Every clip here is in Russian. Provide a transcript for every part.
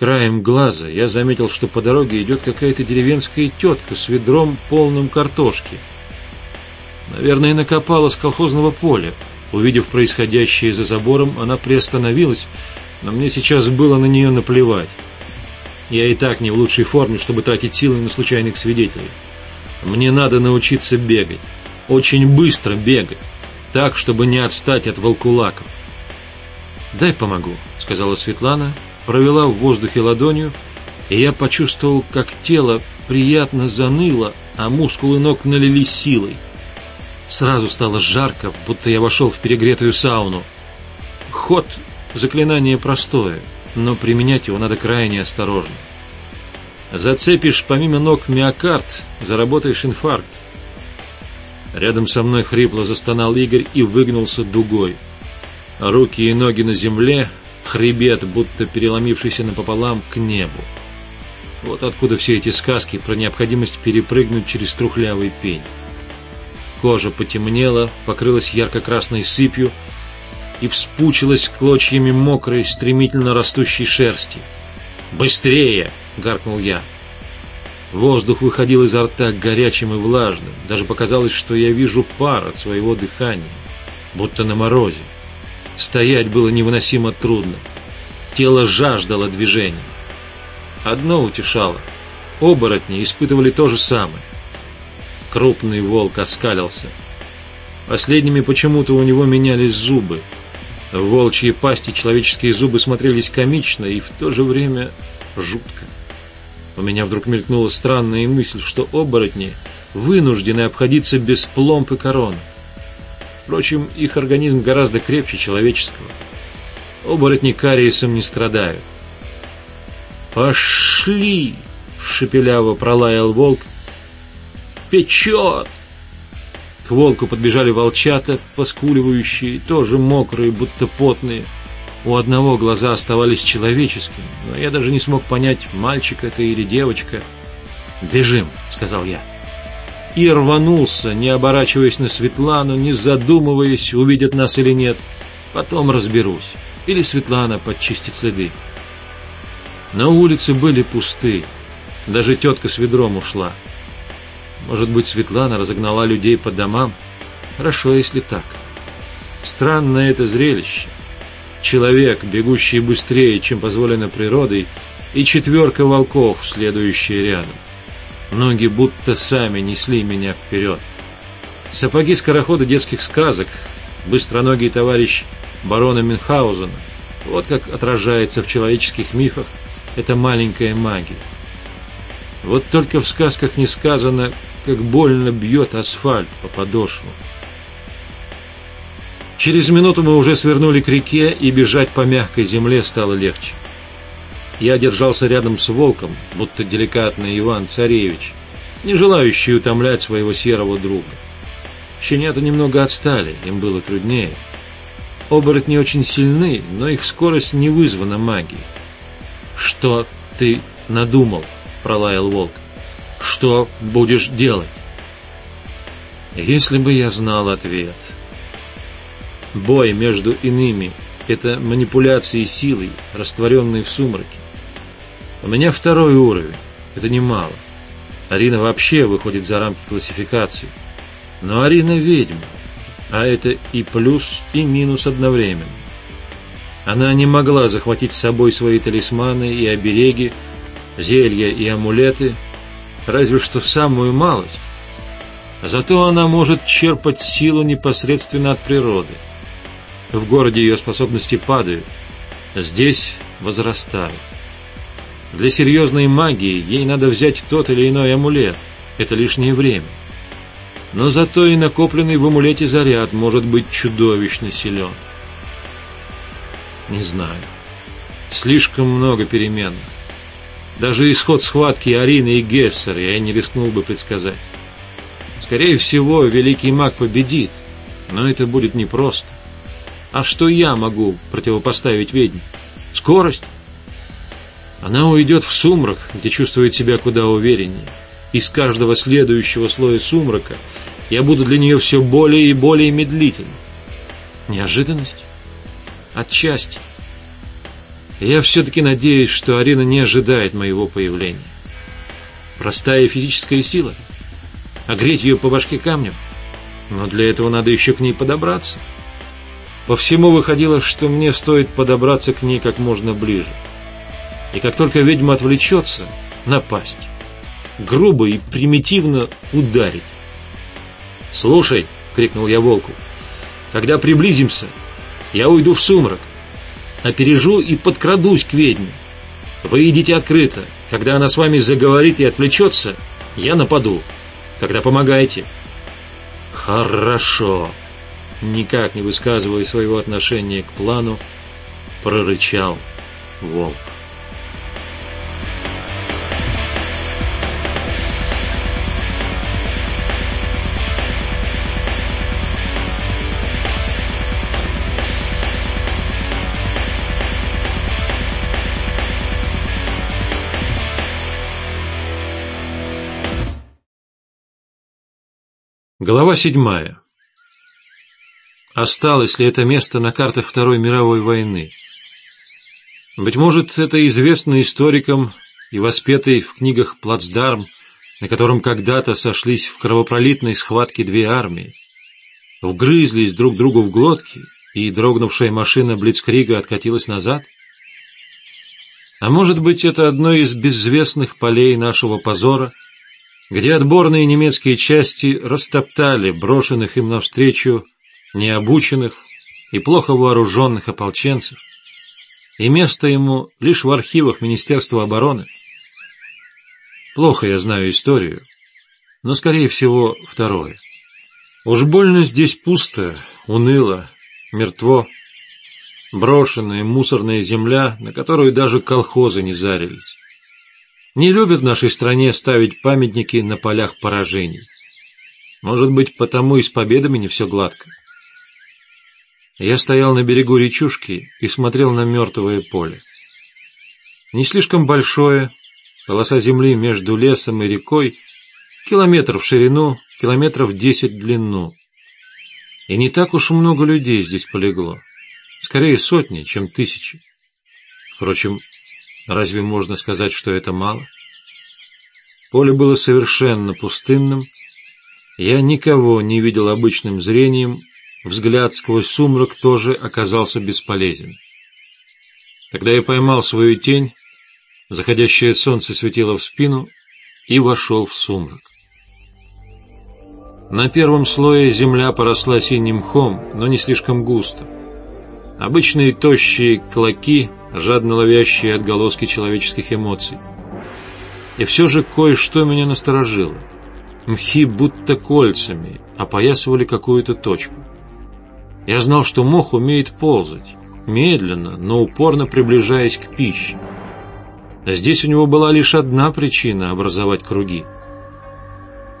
Краем глаза я заметил, что по дороге идет какая-то деревенская тетка с ведром полным картошки. Наверное, накопала с колхозного поля. Увидев происходящее за забором, она приостановилась, но мне сейчас было на нее наплевать. Я и так не в лучшей форме, чтобы тратить силы на случайных свидетелей. Мне надо научиться бегать. Очень быстро бегать. Так, чтобы не отстать от волкулаков. «Дай помогу», — сказала Светлана, провела в воздухе ладонью, и я почувствовал, как тело приятно заныло, а мускулы ног налились силой. Сразу стало жарко, будто я вошел в перегретую сауну. Ход заклинание простое, но применять его надо крайне осторожно. Зацепишь помимо ног миокард, заработаешь инфаркт. Рядом со мной хрипло застонал Игорь и выгнулся дугой. Руки и ноги на земле, хребет, будто переломившийся напополам, к небу. Вот откуда все эти сказки про необходимость перепрыгнуть через трухлявый пень. Кожа потемнела, покрылась ярко-красной сыпью и вспучилась клочьями мокрой, стремительно растущей шерсти. «Быстрее!» — гаркнул я. Воздух выходил изо рта горячим и влажным. Даже показалось, что я вижу пар от своего дыхания, будто на морозе. Стоять было невыносимо трудно. Тело жаждало движения. Одно утешало. Оборотни испытывали то же самое. Крупный волк оскалился. Последними почему-то у него менялись зубы. В волчьей пасти человеческие зубы смотрелись комично и в то же время жутко. У меня вдруг мелькнула странная мысль, что оборотни вынуждены обходиться без пломб и корон. Впрочем, их организм гораздо крепче человеческого. Оборотни кариесом не страдают. «Пошли!» — шепеляво пролаял волк. «Печет!» К волку подбежали волчата, поскуливающие, тоже мокрые, будто потные. У одного глаза оставались человеческими, но я даже не смог понять, мальчик это или девочка. «Бежим», — сказал я. И рванулся, не оборачиваясь на Светлану, не задумываясь, увидят нас или нет. Потом разберусь. Или Светлана подчистит следы. Но улицы были пусты. Даже тетка с ведром ушла. Может быть, Светлана разогнала людей по домам? Хорошо, если так. Странное это зрелище. Человек, бегущий быстрее, чем позволено природой, и четверка волков, следующие рядом. Ноги будто сами несли меня вперед. Сапоги скорохода детских сказок, быстроногий товарищ барона Мюнхгаузена. Вот как отражается в человеческих мифах эта маленькая магия. Вот только в сказках не сказано, как больно бьет асфальт по подошву. Через минуту мы уже свернули к реке, и бежать по мягкой земле стало легче. Я держался рядом с волком, будто деликатный Иван Царевич, не желающий утомлять своего серого друга. Щенята немного отстали, им было труднее. Оборотни очень сильны, но их скорость не вызвана магией. «Что ты надумал?» — пролаял волк. «Что будешь делать?» Если бы я знал ответ. Бой между иными — это манипуляции силой, растворенной в сумраке. У меня второй уровень, это немало. Арина вообще выходит за рамки классификации. Но Арина ведьма, а это и плюс, и минус одновременно. Она не могла захватить с собой свои талисманы и обереги, зелья и амулеты, разве что самую малость. Зато она может черпать силу непосредственно от природы. В городе ее способности падают, здесь возрастают. Для серьезной магии ей надо взять тот или иной амулет, это лишнее время. Но зато и накопленный в амулете заряд может быть чудовищно силен. Не знаю. Слишком много перемен. Даже исход схватки Арины и Гессер я не рискнул бы предсказать. Скорее всего, великий маг победит, но это будет непросто. А что я могу противопоставить ведьме? Скорость? Она уйдет в сумрак, где чувствует себя куда увереннее. И с каждого следующего слоя сумрака я буду для нее все более и более медлительным. Неожиданность? Отчасти. Я все-таки надеюсь, что Арина не ожидает моего появления. Простая физическая сила. Огреть ее по башке камнем. Но для этого надо еще к ней подобраться. По всему выходило, что мне стоит подобраться к ней как можно ближе. И как только ведьма отвлечется, напасть. Грубо и примитивно ударить. «Слушай!» — крикнул я волку. «Когда приблизимся, я уйду в сумрак. Опережу и подкрадусь к ведьме. Вы идите открыто. Когда она с вами заговорит и отвлечется, я нападу. Тогда помогайте». «Хорошо!» Никак не высказывая своего отношения к плану, прорычал волк. Глава седьмая. Осталось ли это место на картах Второй мировой войны? Быть может, это известный историкам и воспетый в книгах плацдарм, на котором когда-то сошлись в кровопролитной схватке две армии, вгрызлись друг другу в глотки, и дрогнувшая машина Блицкрига откатилась назад? А может быть, это одно из безвестных полей нашего позора — где отборные немецкие части растоптали брошенных им навстречу необученных и плохо вооруженных ополченцев, и место ему лишь в архивах Министерства обороны. Плохо я знаю историю, но, скорее всего, второе. Уж больно здесь пусто, уныло, мертво, брошенная мусорная земля, на которую даже колхозы не зарились. Не любят в нашей стране ставить памятники на полях поражений. Может быть, потому и с победами не все гладко. Я стоял на берегу речушки и смотрел на мертвое поле. Не слишком большое, полоса земли между лесом и рекой, километр в ширину, километров десять в длину. И не так уж много людей здесь полегло. Скорее сотни, чем тысячи. Впрочем, Разве можно сказать, что это мало? Поле было совершенно пустынным. Я никого не видел обычным зрением, взгляд сквозь сумрак тоже оказался бесполезен. Тогда я поймал свою тень, заходящее солнце светило в спину, и вошел в сумрак. На первом слое земля поросла синим мхом, но не слишком густо. Обычные тощие клоки жадно ловящие отголоски человеческих эмоций. И все же кое-что меня насторожило. Мхи будто кольцами опоясывали какую-то точку. Я знал, что мох умеет ползать, медленно, но упорно приближаясь к пище. Здесь у него была лишь одна причина образовать круги.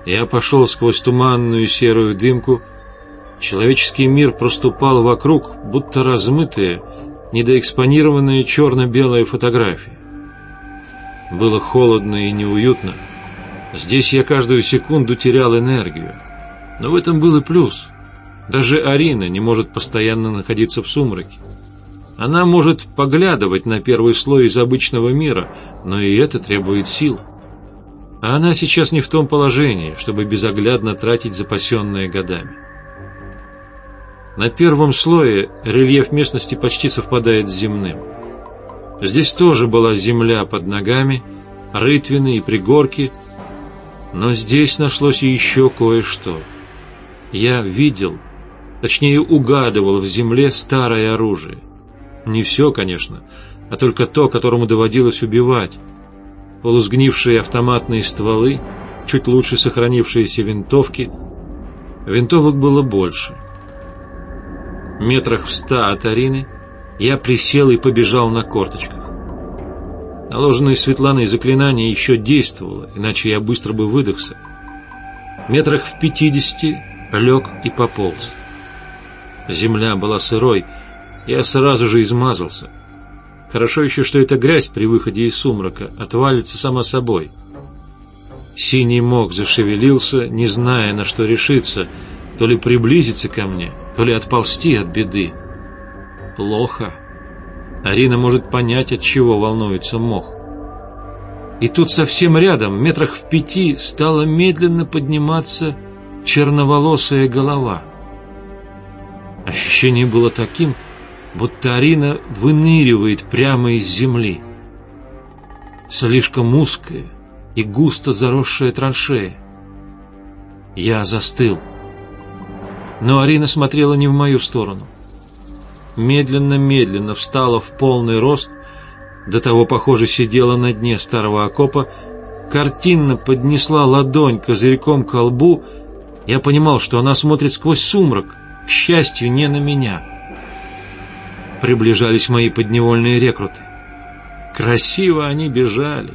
Я пошел сквозь туманную серую дымку, человеческий мир проступал вокруг, будто размытые, недоэкспонированная черно-белая фотография. Было холодно и неуютно. Здесь я каждую секунду терял энергию. Но в этом был и плюс. Даже Арина не может постоянно находиться в сумраке. Она может поглядывать на первый слой из обычного мира, но и это требует сил. А она сейчас не в том положении, чтобы безоглядно тратить запасенные годами. На первом слое рельеф местности почти совпадает с земным. Здесь тоже была земля под ногами, рытвины и пригорки, но здесь нашлось еще кое-что. Я видел, точнее угадывал в земле старое оружие. Не все, конечно, а только то, которому доводилось убивать. Полусгнившие автоматные стволы, чуть лучше сохранившиеся винтовки. Винтовок было больше — метрах в ста от Арины, я присел и побежал на корточках. Наложенное Светланой заклинание еще действовало, иначе я быстро бы выдохся. Метрах в пятидесяти лег и пополз. Земля была сырой, я сразу же измазался. Хорошо еще, что эта грязь при выходе из сумрака отвалится сама собой. Синий мог зашевелился, не зная, на что решиться — то ли приблизиться ко мне, то ли отползти от беды. Плохо. Арина может понять, от чего волнуется мох. И тут совсем рядом, метрах в пяти, стала медленно подниматься черноволосая голова. Ощущение было таким, будто Арина выныривает прямо из земли. Слишком узкая и густо заросшая траншея. Я застыл. Но Арина смотрела не в мою сторону. Медленно-медленно встала в полный рост, до того, похоже, сидела на дне старого окопа, картинно поднесла ладонь козырьком к лбу. Я понимал, что она смотрит сквозь сумрак, счастью, не на меня. Приближались мои подневольные рекруты. Красиво они бежали.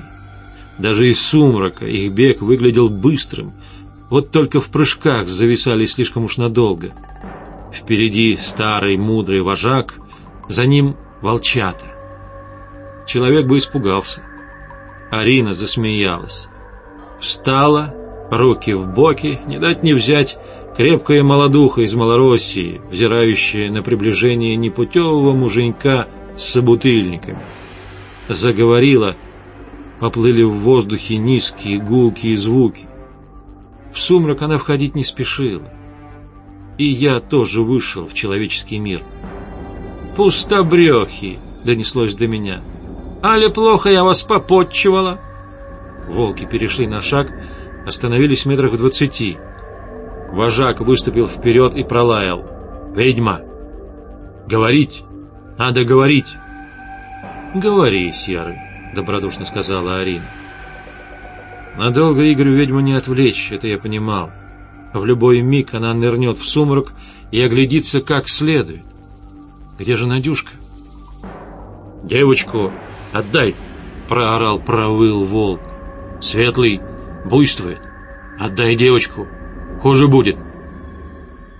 Даже из сумрака их бег выглядел быстрым, вот только в прыжках зависали слишком уж надолго. Впереди старый мудрый вожак, за ним волчата. Человек бы испугался. Арина засмеялась. Встала, руки в боки, не дать не взять, крепкая молодуха из Малороссии, взирающая на приближение непутевого муженька с собутыльниками. Заговорила, поплыли в воздухе низкие гулкие звуки. В сумрак она входить не спешила. И я тоже вышел в человеческий мир. «Пустобрехи!» — донеслось до меня. «Али плохо я вас попотчевала?» Волки перешли на шаг, остановились в метрах в двадцати. Вожак выступил вперед и пролаял. «Ведьма! Говорить! Надо говорить!» «Говори, Серый!» — добродушно сказала Арина. Надолго Игорю ведьму не отвлечь, это я понимал. В любой миг она нырнет в сумрак и оглядится как следует. Где же Надюшка? «Девочку отдай!» — проорал, провыл волк. «Светлый буйствует. Отдай девочку. Хуже будет».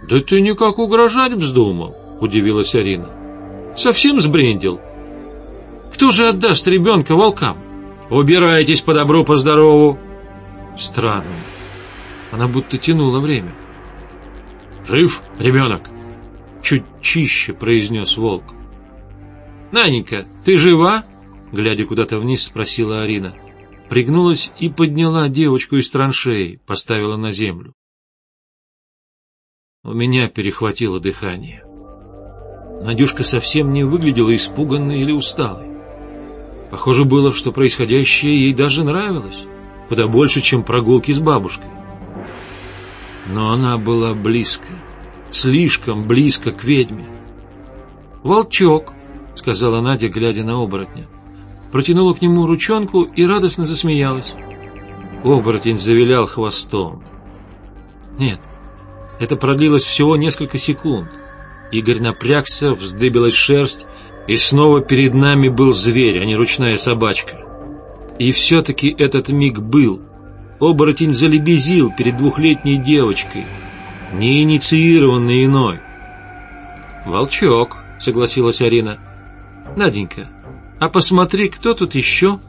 «Да ты никак угрожать вздумал», — удивилась Арина. «Совсем сбрендил? Кто же отдаст ребенка волкам?» «Убирайтесь по добру, по здорову!» Странно. Она будто тянула время. «Жив, ребенок?» Чуть чище произнес волк. «Наненька, ты жива?» Глядя куда-то вниз, спросила Арина. Пригнулась и подняла девочку из траншеи, поставила на землю. У меня перехватило дыхание. Надюшка совсем не выглядела испуганной или усталой. Похоже было, что происходящее ей даже нравилось, куда больше, чем прогулки с бабушкой. Но она была близко, слишком близко к ведьме. «Волчок», — сказала Надя, глядя на оборотня. Протянула к нему ручонку и радостно засмеялась. Оборотень завилял хвостом. Нет, это продлилось всего несколько секунд. Игорь напрягся, вздыбилась шерсть, и снова перед нами был зверь, а не ручная собачка. И все-таки этот миг был. Оборотень залебезил перед двухлетней девочкой, неинициированной иной. «Волчок», — согласилась Арина. «Наденька, а посмотри, кто тут еще?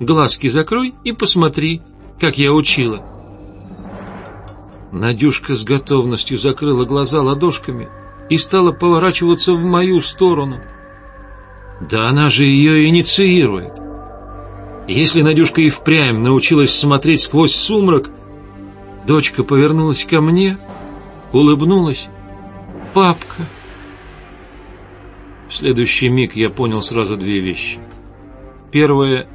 Глазки закрой и посмотри, как я учила». Надюшка с готовностью закрыла глаза ладошками и стала поворачиваться в мою сторону. Да она же ее инициирует. Если Надюшка и впрямь научилась смотреть сквозь сумрак, дочка повернулась ко мне, улыбнулась. «Папка!» В следующий миг я понял сразу две вещи. Первое,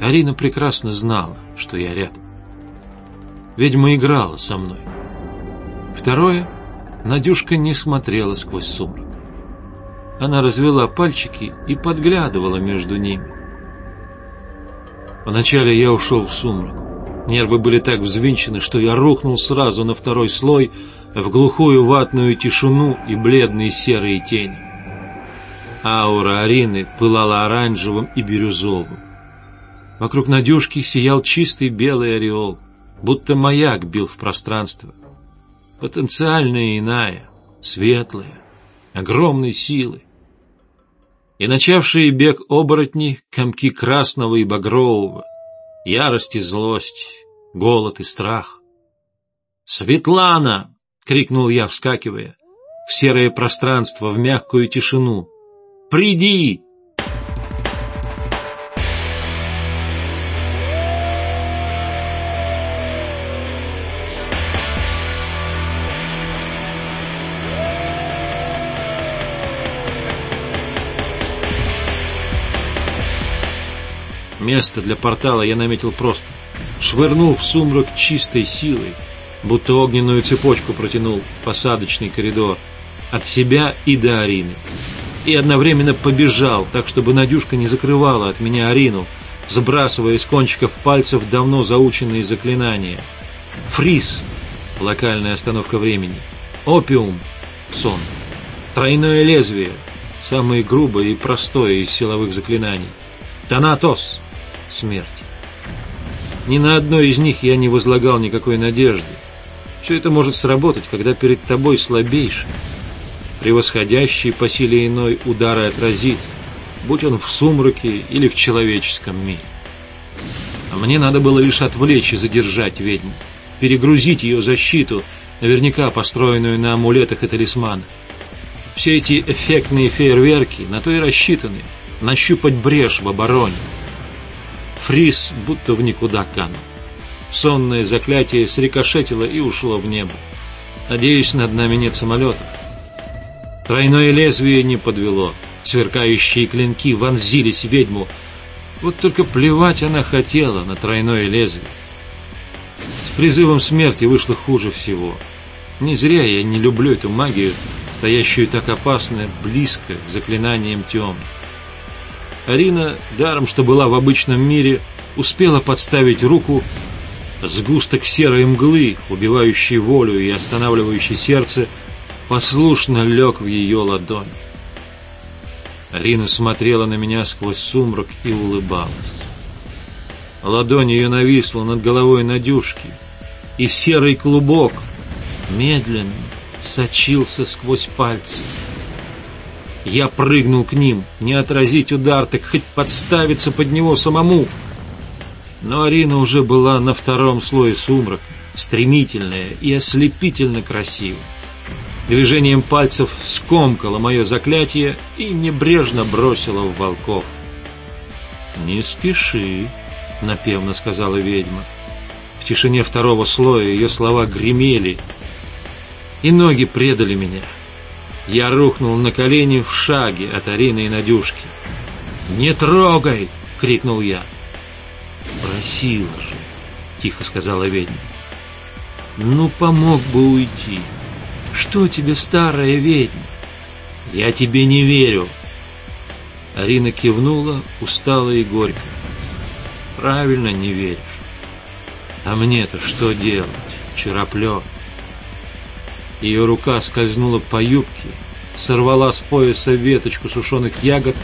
Арина прекрасно знала, что я рядом. Ведьма играла со мной. Второе, Надюшка не смотрела сквозь сумрак. Она развела пальчики и подглядывала между ними. Вначале я ушел в сумрак. Нервы были так взвинчены, что я рухнул сразу на второй слой в глухую ватную тишину и бледные серые тени. Аура Арины пылала оранжевым и бирюзовым. Вокруг Надюшки сиял чистый белый ореол, будто маяк бил в пространство. Потенциальная иная, светлая, огромной силы и начавшие бег оборотни, комки красного и багрового, ярость и злость, голод и страх. «Светлана!» — крикнул я, вскакивая, в серое пространство, в мягкую тишину. «Приди! Место для портала я наметил просто. Швырнул в сумрак чистой силой, будто огненную цепочку протянул посадочный коридор от себя и до Арины. И одновременно побежал, так чтобы Надюшка не закрывала от меня Арину, сбрасывая из кончиков пальцев давно заученные заклинания. Фриз — локальная остановка времени. Опиум — сон. Тройное лезвие — самое грубое и простое из силовых заклинаний. Танатос — смерть. Ни на одно из них я не возлагал никакой надежды. Все это может сработать, когда перед тобой слабейший, превосходящий по силе иной удары отразит, будь он в сумраке или в человеческом мире. А мне надо было лишь отвлечь и задержать ведьму, перегрузить ее защиту, наверняка построенную на амулетах и талисманах. Все эти эффектные фейерверки на то и рассчитаны, нащупать брешь в обороне. Фриз будто в никуда канул. Сонное заклятие срикошетило и ушло в небо. Надеюсь, над нами нет самолетов. Тройное лезвие не подвело. Сверкающие клинки вонзились в ведьму. Вот только плевать она хотела на тройное лезвие. С призывом смерти вышло хуже всего. Не зря я не люблю эту магию, стоящую так опасно близко к заклинаниям темных. Арина, даром что была в обычном мире, успела подставить руку, сгусток серой мглы, убивающей волю и останавливающей сердце, послушно лег в ее ладонь. Арина смотрела на меня сквозь сумрак и улыбалась. Ладонь ее нависла над головой Надюшки, и серый клубок медленно сочился сквозь пальцы. Я прыгнул к ним, не отразить удар, так хоть подставиться под него самому. Но Арина уже была на втором слое сумрака, стремительная и ослепительно красивая движением пальцев скомкала мое заклятие и небрежно бросила в волков. «Не спеши», — напевно сказала ведьма. В тишине второго слоя ее слова гремели, и ноги предали меня. Я рухнул на колени в шаге от Арины и Надюшки. «Не трогай!» — крикнул я. «Просила же!» — тихо сказала ведьма. «Ну, помог бы уйти!» Что тебе, старая ведьма? Я тебе не верю. Арина кивнула, устала и горько. Правильно не веришь. А мне-то что делать, чероплет? Ее рука скользнула по юбке, сорвала с пояса веточку сушеных ягод,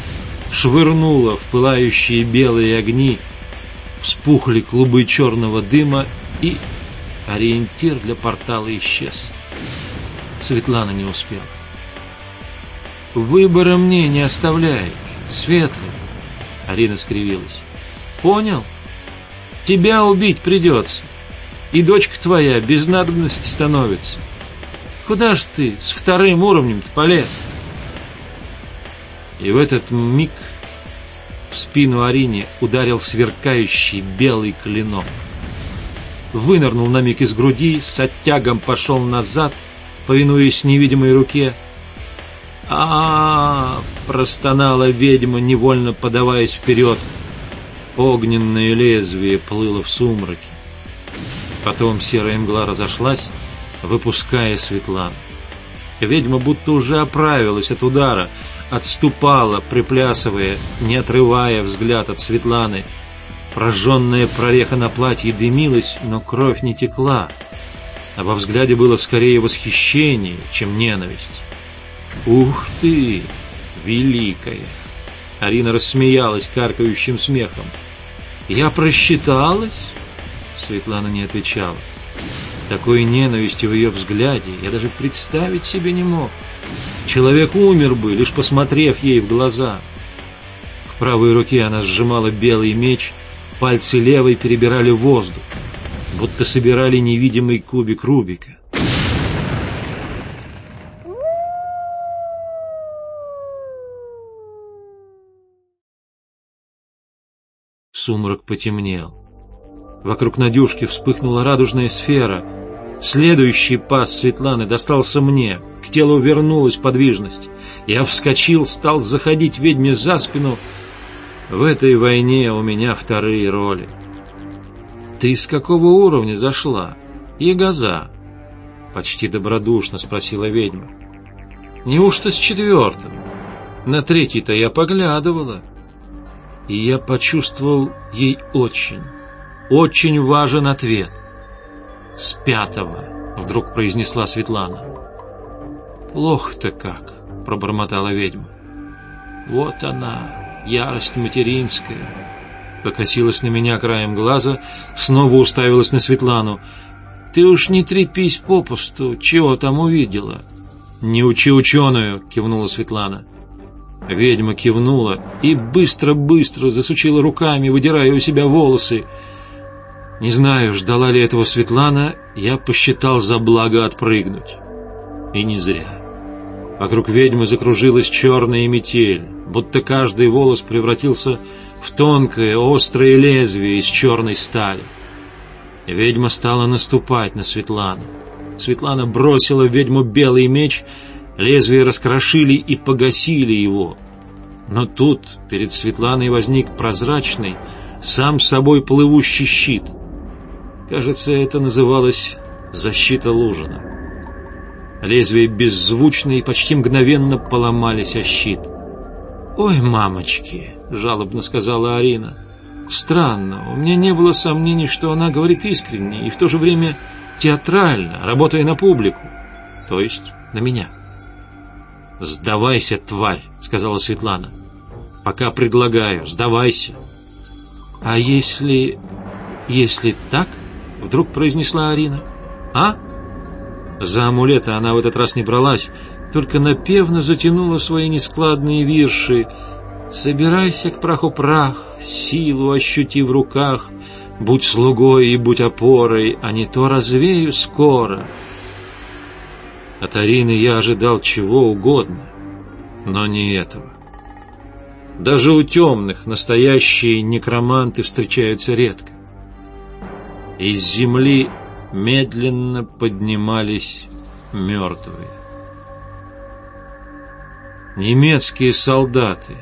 швырнула в пылающие белые огни, вспухли клубы черного дыма и ориентир для портала исчез. Светлана не успела. «Выбора мне не оставляешь, Светлый!» Арина скривилась. «Понял? Тебя убить придется, и дочка твоя без надобности становится. Куда ж ты с вторым уровнем-то полез?» И в этот миг в спину Арине ударил сверкающий белый клинок. Вынырнул на миг из груди, с оттягом пошел назад — повинуясь невидимой руке. а, -а, -а простонала ведьма, невольно подаваясь вперед. Огненное лезвие плыло в сумраке. Потом серая мгла разошлась, выпуская Светлану. Ведьма будто уже оправилась от удара, отступала, приплясывая, не отрывая взгляд от Светланы. Прожженная прореха на платье дымилась, но кровь не текла а во взгляде было скорее восхищение, чем ненависть. «Ух ты, великая!» Арина рассмеялась каркающим смехом. «Я просчиталась?» Светлана не отвечала. Такой ненависти в ее взгляде я даже представить себе не мог. Человек умер бы, лишь посмотрев ей в глаза. В правой руке она сжимала белый меч, пальцы левой перебирали воздух будто собирали невидимый кубик Рубика. Сумрак потемнел. Вокруг Надюшки вспыхнула радужная сфера. Следующий пас Светланы достался мне. К телу вернулась подвижность. Я вскочил, стал заходить ведьме за спину, В этой войне у меня вторые роли. Ты с какого уровня зашла? Ягоза? Почти добродушно спросила ведьма. Неужто с четвертого? На третий-то я поглядывала. И я почувствовал ей очень, очень важен ответ. С пятого, вдруг произнесла Светлана. Плохо-то как, пробормотала ведьма. Вот она, ярость материнская. Покосилась на меня краем глаза, снова уставилась на Светлану. Ты уж не трепись попусту, чего там увидела? Не учи ученую, кивнула Светлана. Ведьма кивнула и быстро-быстро засучила руками, выдирая у себя волосы. Не знаю, ждала ли этого Светлана, я посчитал за благо отпрыгнуть. И не зря. Вокруг ведьмы закружилась черная метель, будто каждый волос превратился в тонкое, острое лезвие из черной стали. Ведьма стала наступать на Светлану. Светлана бросила в ведьму белый меч, лезвие раскрошили и погасили его. Но тут перед Светланой возник прозрачный, сам собой плывущий щит — Кажется, это называлось «защита Лужина». Лезвия беззвучно и почти мгновенно поломались о щит. «Ой, мамочки!» — жалобно сказала Арина. «Странно, у меня не было сомнений, что она говорит искренне и в то же время театрально, работая на публику, то есть на меня». «Сдавайся, тварь!» — сказала Светлана. «Пока предлагаю, сдавайся». «А если... если так?» Вдруг произнесла Арина. «А?» За амулета она в этот раз не бралась, только напевно затянула свои нескладные вирши. «Собирайся к праху прах, силу ощути в руках, будь слугой и будь опорой, а не то развею скоро». От Арины я ожидал чего угодно, но не этого. Даже у темных настоящие некроманты встречаются редко. Из земли медленно поднимались мертвые. Немецкие солдаты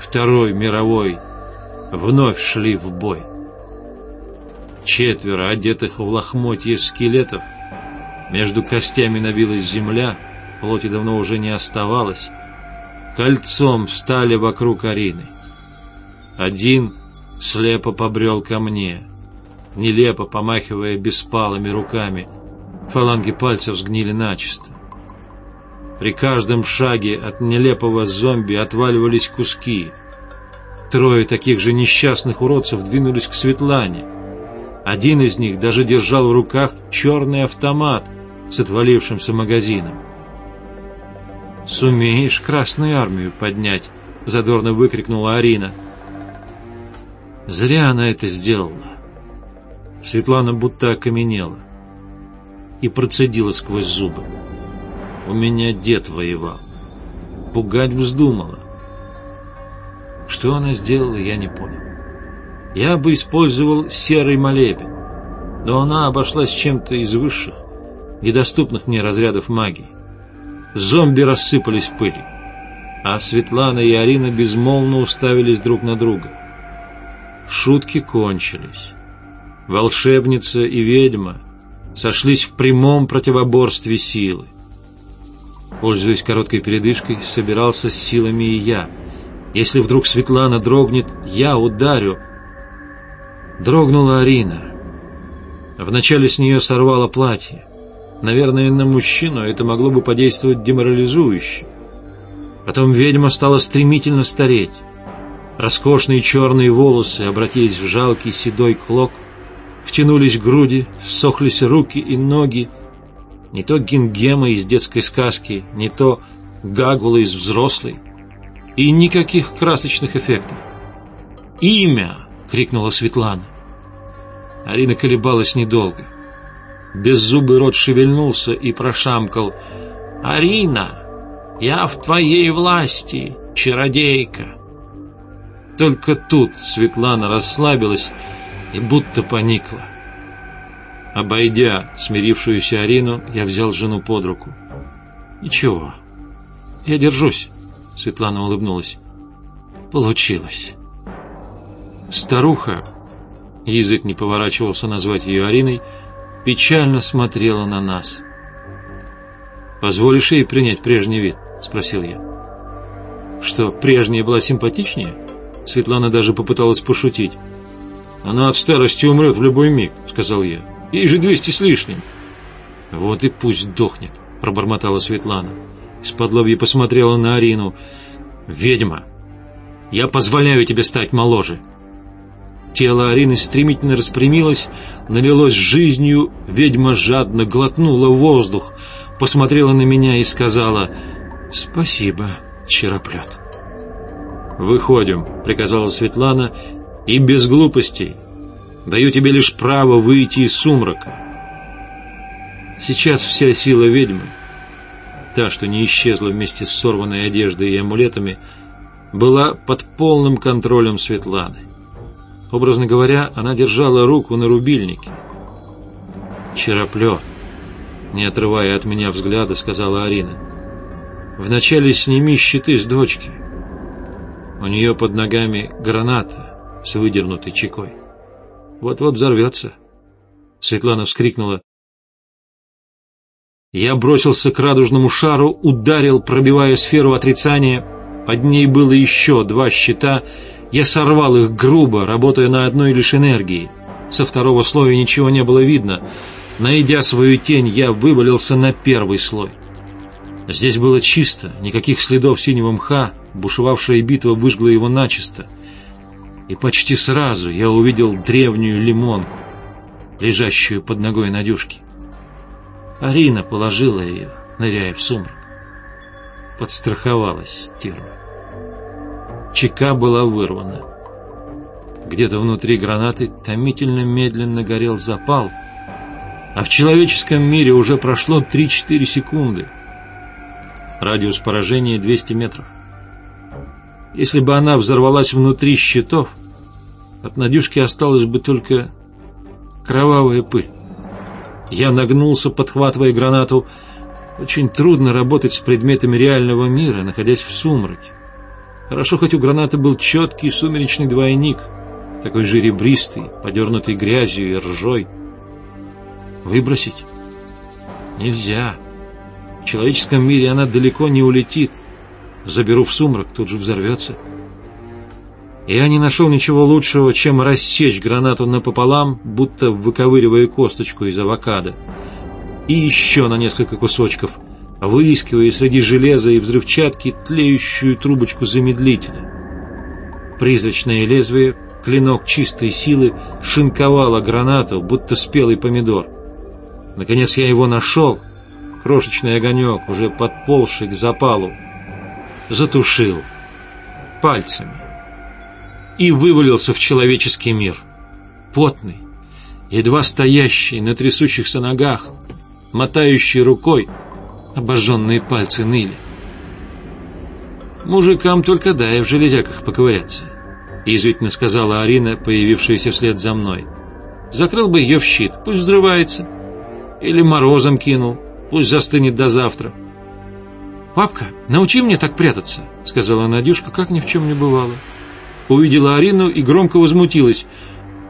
Второй мировой вновь шли в бой. Четверо одетых в лохмотье скелетов, между костями набилась земля, плоти давно уже не оставалось, кольцом встали вокруг Арины. Один слепо побрел ко мне — нелепо помахивая беспалыми руками. Фаланги пальцев сгнили начисто. При каждом шаге от нелепого зомби отваливались куски. Трое таких же несчастных уродцев двинулись к Светлане. Один из них даже держал в руках черный автомат с отвалившимся магазином. «Сумеешь Красную Армию поднять?» — задорно выкрикнула Арина. Зря она это сделала. Светлана будто окаменела и процедила сквозь зубы. У меня дед воевал. Пугать вздумала. Что она сделала, я не понял. Я бы использовал серый молебен, но она обошлась чем-то из высших, недоступных мне разрядов магии. Зомби рассыпались в пыли, а Светлана и Арина безмолвно уставились друг на друга. Шутки кончились волшебница и ведьма сошлись в прямом противоборстве силы. Пользуясь короткой передышкой, собирался с силами и я. Если вдруг Светлана дрогнет, я ударю. Дрогнула Арина. Вначале с нее сорвало платье. Наверное, на мужчину это могло бы подействовать деморализующе. Потом ведьма стала стремительно стареть. Роскошные черные волосы обратились в жалкий седой клок — Втянулись груди, сохлись руки и ноги. Не то гингема из детской сказки, не то гагула из взрослой. И никаких красочных эффектов. «Имя!» — крикнула Светлана. Арина колебалась недолго. Беззубый рот шевельнулся и прошамкал. «Арина, я в твоей власти, чародейка!» Только тут Светлана расслабилась и будто поникла. Обойдя смирившуюся Арину, я взял жену под руку. «Ничего, я держусь», — Светлана улыбнулась. «Получилось». Старуха, язык не поворачивался назвать ее Ариной, печально смотрела на нас. «Позволишь ей принять прежний вид?» — спросил я. «Что, прежняя была симпатичнее?» Светлана даже попыталась пошутить. «Она от старости умрет в любой миг», — сказал я. «Ей же двести с лишним». «Вот и пусть дохнет», — пробормотала Светлана. Из-под лобья посмотрела на Арину. «Ведьма, я позволяю тебе стать моложе». Тело Арины стремительно распрямилось, налилось жизнью, ведьма жадно глотнула воздух, посмотрела на меня и сказала «Спасибо, чероплет». «Выходим», — приказала Светлана, — «и без глупостей. Даю тебе лишь право выйти из сумрака». Сейчас вся сила ведьмы, та, что не исчезла вместе с сорванной одеждой и амулетами, была под полным контролем Светланы. Образно говоря, она держала руку на рубильнике. «Чероплет», — не отрывая от меня взгляда, сказала Арина. «Вначале сними щиты с дочки. У нее под ногами граната с выдернутой чекой. Вот-вот взорвется». Светлана вскрикнула. Я бросился к радужному шару, ударил, пробивая сферу отрицания. Под ней было еще два щита — я сорвал их грубо, работая на одной лишь энергии. Со второго слоя ничего не было видно. Найдя свою тень, я вывалился на первый слой. Здесь было чисто, никаких следов синего мха, бушевавшая битва выжгла его начисто. И почти сразу я увидел древнюю лимонку, лежащую под ногой Надюшки. Арина положила ее, ныряя в сумрак. Подстраховалась стерва. Чека была вырвана. Где-то внутри гранаты томительно медленно горел запал, а в человеческом мире уже прошло 3-4 секунды. Радиус поражения 200 метров. Если бы она взорвалась внутри щитов, от Надюшки осталась бы только кровавая пыль. Я нагнулся, подхватывая гранату. Очень трудно работать с предметами реального мира, находясь в сумраке. Хорошо, хоть у гранаты был четкий сумеречный двойник, такой же ребристый, подернутый грязью и ржой. Выбросить? Нельзя. В человеческом мире она далеко не улетит. Заберу в сумрак, тут же взорвется. Я не нашел ничего лучшего, чем рассечь гранату напополам, будто выковыривая косточку из авокадо. И еще на несколько кусочков — выискивая среди железа и взрывчатки тлеющую трубочку замедлителя. Призрачное лезвие, клинок чистой силы, шинковало гранату, будто спелый помидор. Наконец я его нашел, крошечный огонек, уже подползший к запалу, затушил пальцами и вывалился в человеческий мир. Потный, едва стоящий на трясущихся ногах, мотающий рукой, Обожженные пальцы ныли. «Мужикам только дай в железяках поковыряться», — язвительно сказала Арина, появившаяся вслед за мной. «Закрыл бы ее в щит, пусть взрывается. Или морозом кинул, пусть застынет до завтра». «Папка, научи мне так прятаться», — сказала Надюшка, как ни в чем не бывало. Увидела Арину и громко возмутилась.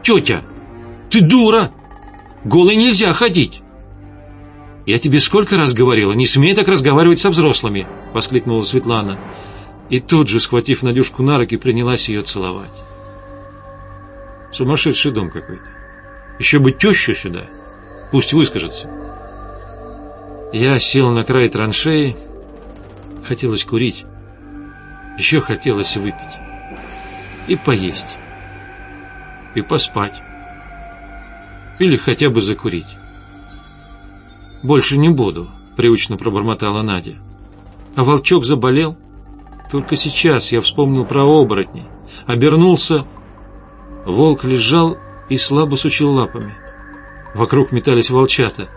«Тетя, ты дура! Голой нельзя ходить!» «Я тебе сколько раз говорила, не смей так разговаривать со взрослыми!» — воскликнула Светлана. И тут же, схватив Надюшку на руки, принялась ее целовать. Сумасшедший дом какой-то. Еще бы тещу сюда. Пусть выскажется. Я сел на край траншеи. Хотелось курить. Еще хотелось выпить. И поесть. И поспать. Или хотя бы закурить. «Больше не буду», — привычно пробормотала Надя. «А волчок заболел?» Только сейчас я вспомнил про оборотней. Обернулся. Волк лежал и слабо сучил лапами. Вокруг метались волчата.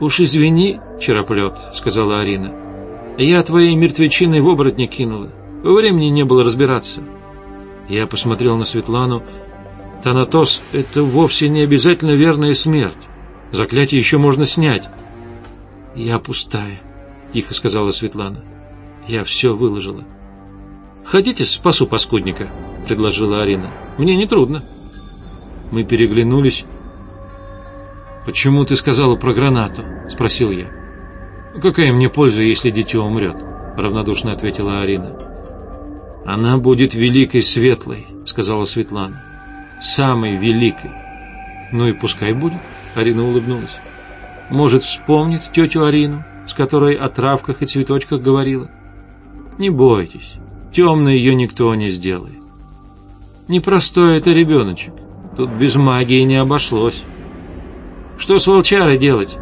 «Уж извини, чероплет», — сказала Арина. «Я твоей мертвечиной в оборотня кинула. Времени не было разбираться». Я посмотрел на Светлану. «Танатос — это вовсе не обязательно верная смерть. Заклятие еще можно снять. «Я пустая», — тихо сказала Светлана. «Я все выложила». «Хотите, спасу паскудника?» — предложила Арина. «Мне не трудно». Мы переглянулись. «Почему ты сказала про гранату?» — спросил я. «Какая мне польза, если дитё умрет?» — равнодушно ответила Арина. «Она будет великой светлой», — сказала Светлана. «Самой великой». «Ну и пускай будет», — Арина улыбнулась. «Может, вспомнит тетю Арину, с которой о травках и цветочках говорила? Не бойтесь, темной ее никто не сделает. Непростой это ребеночек, тут без магии не обошлось. Что с волчарой делать?»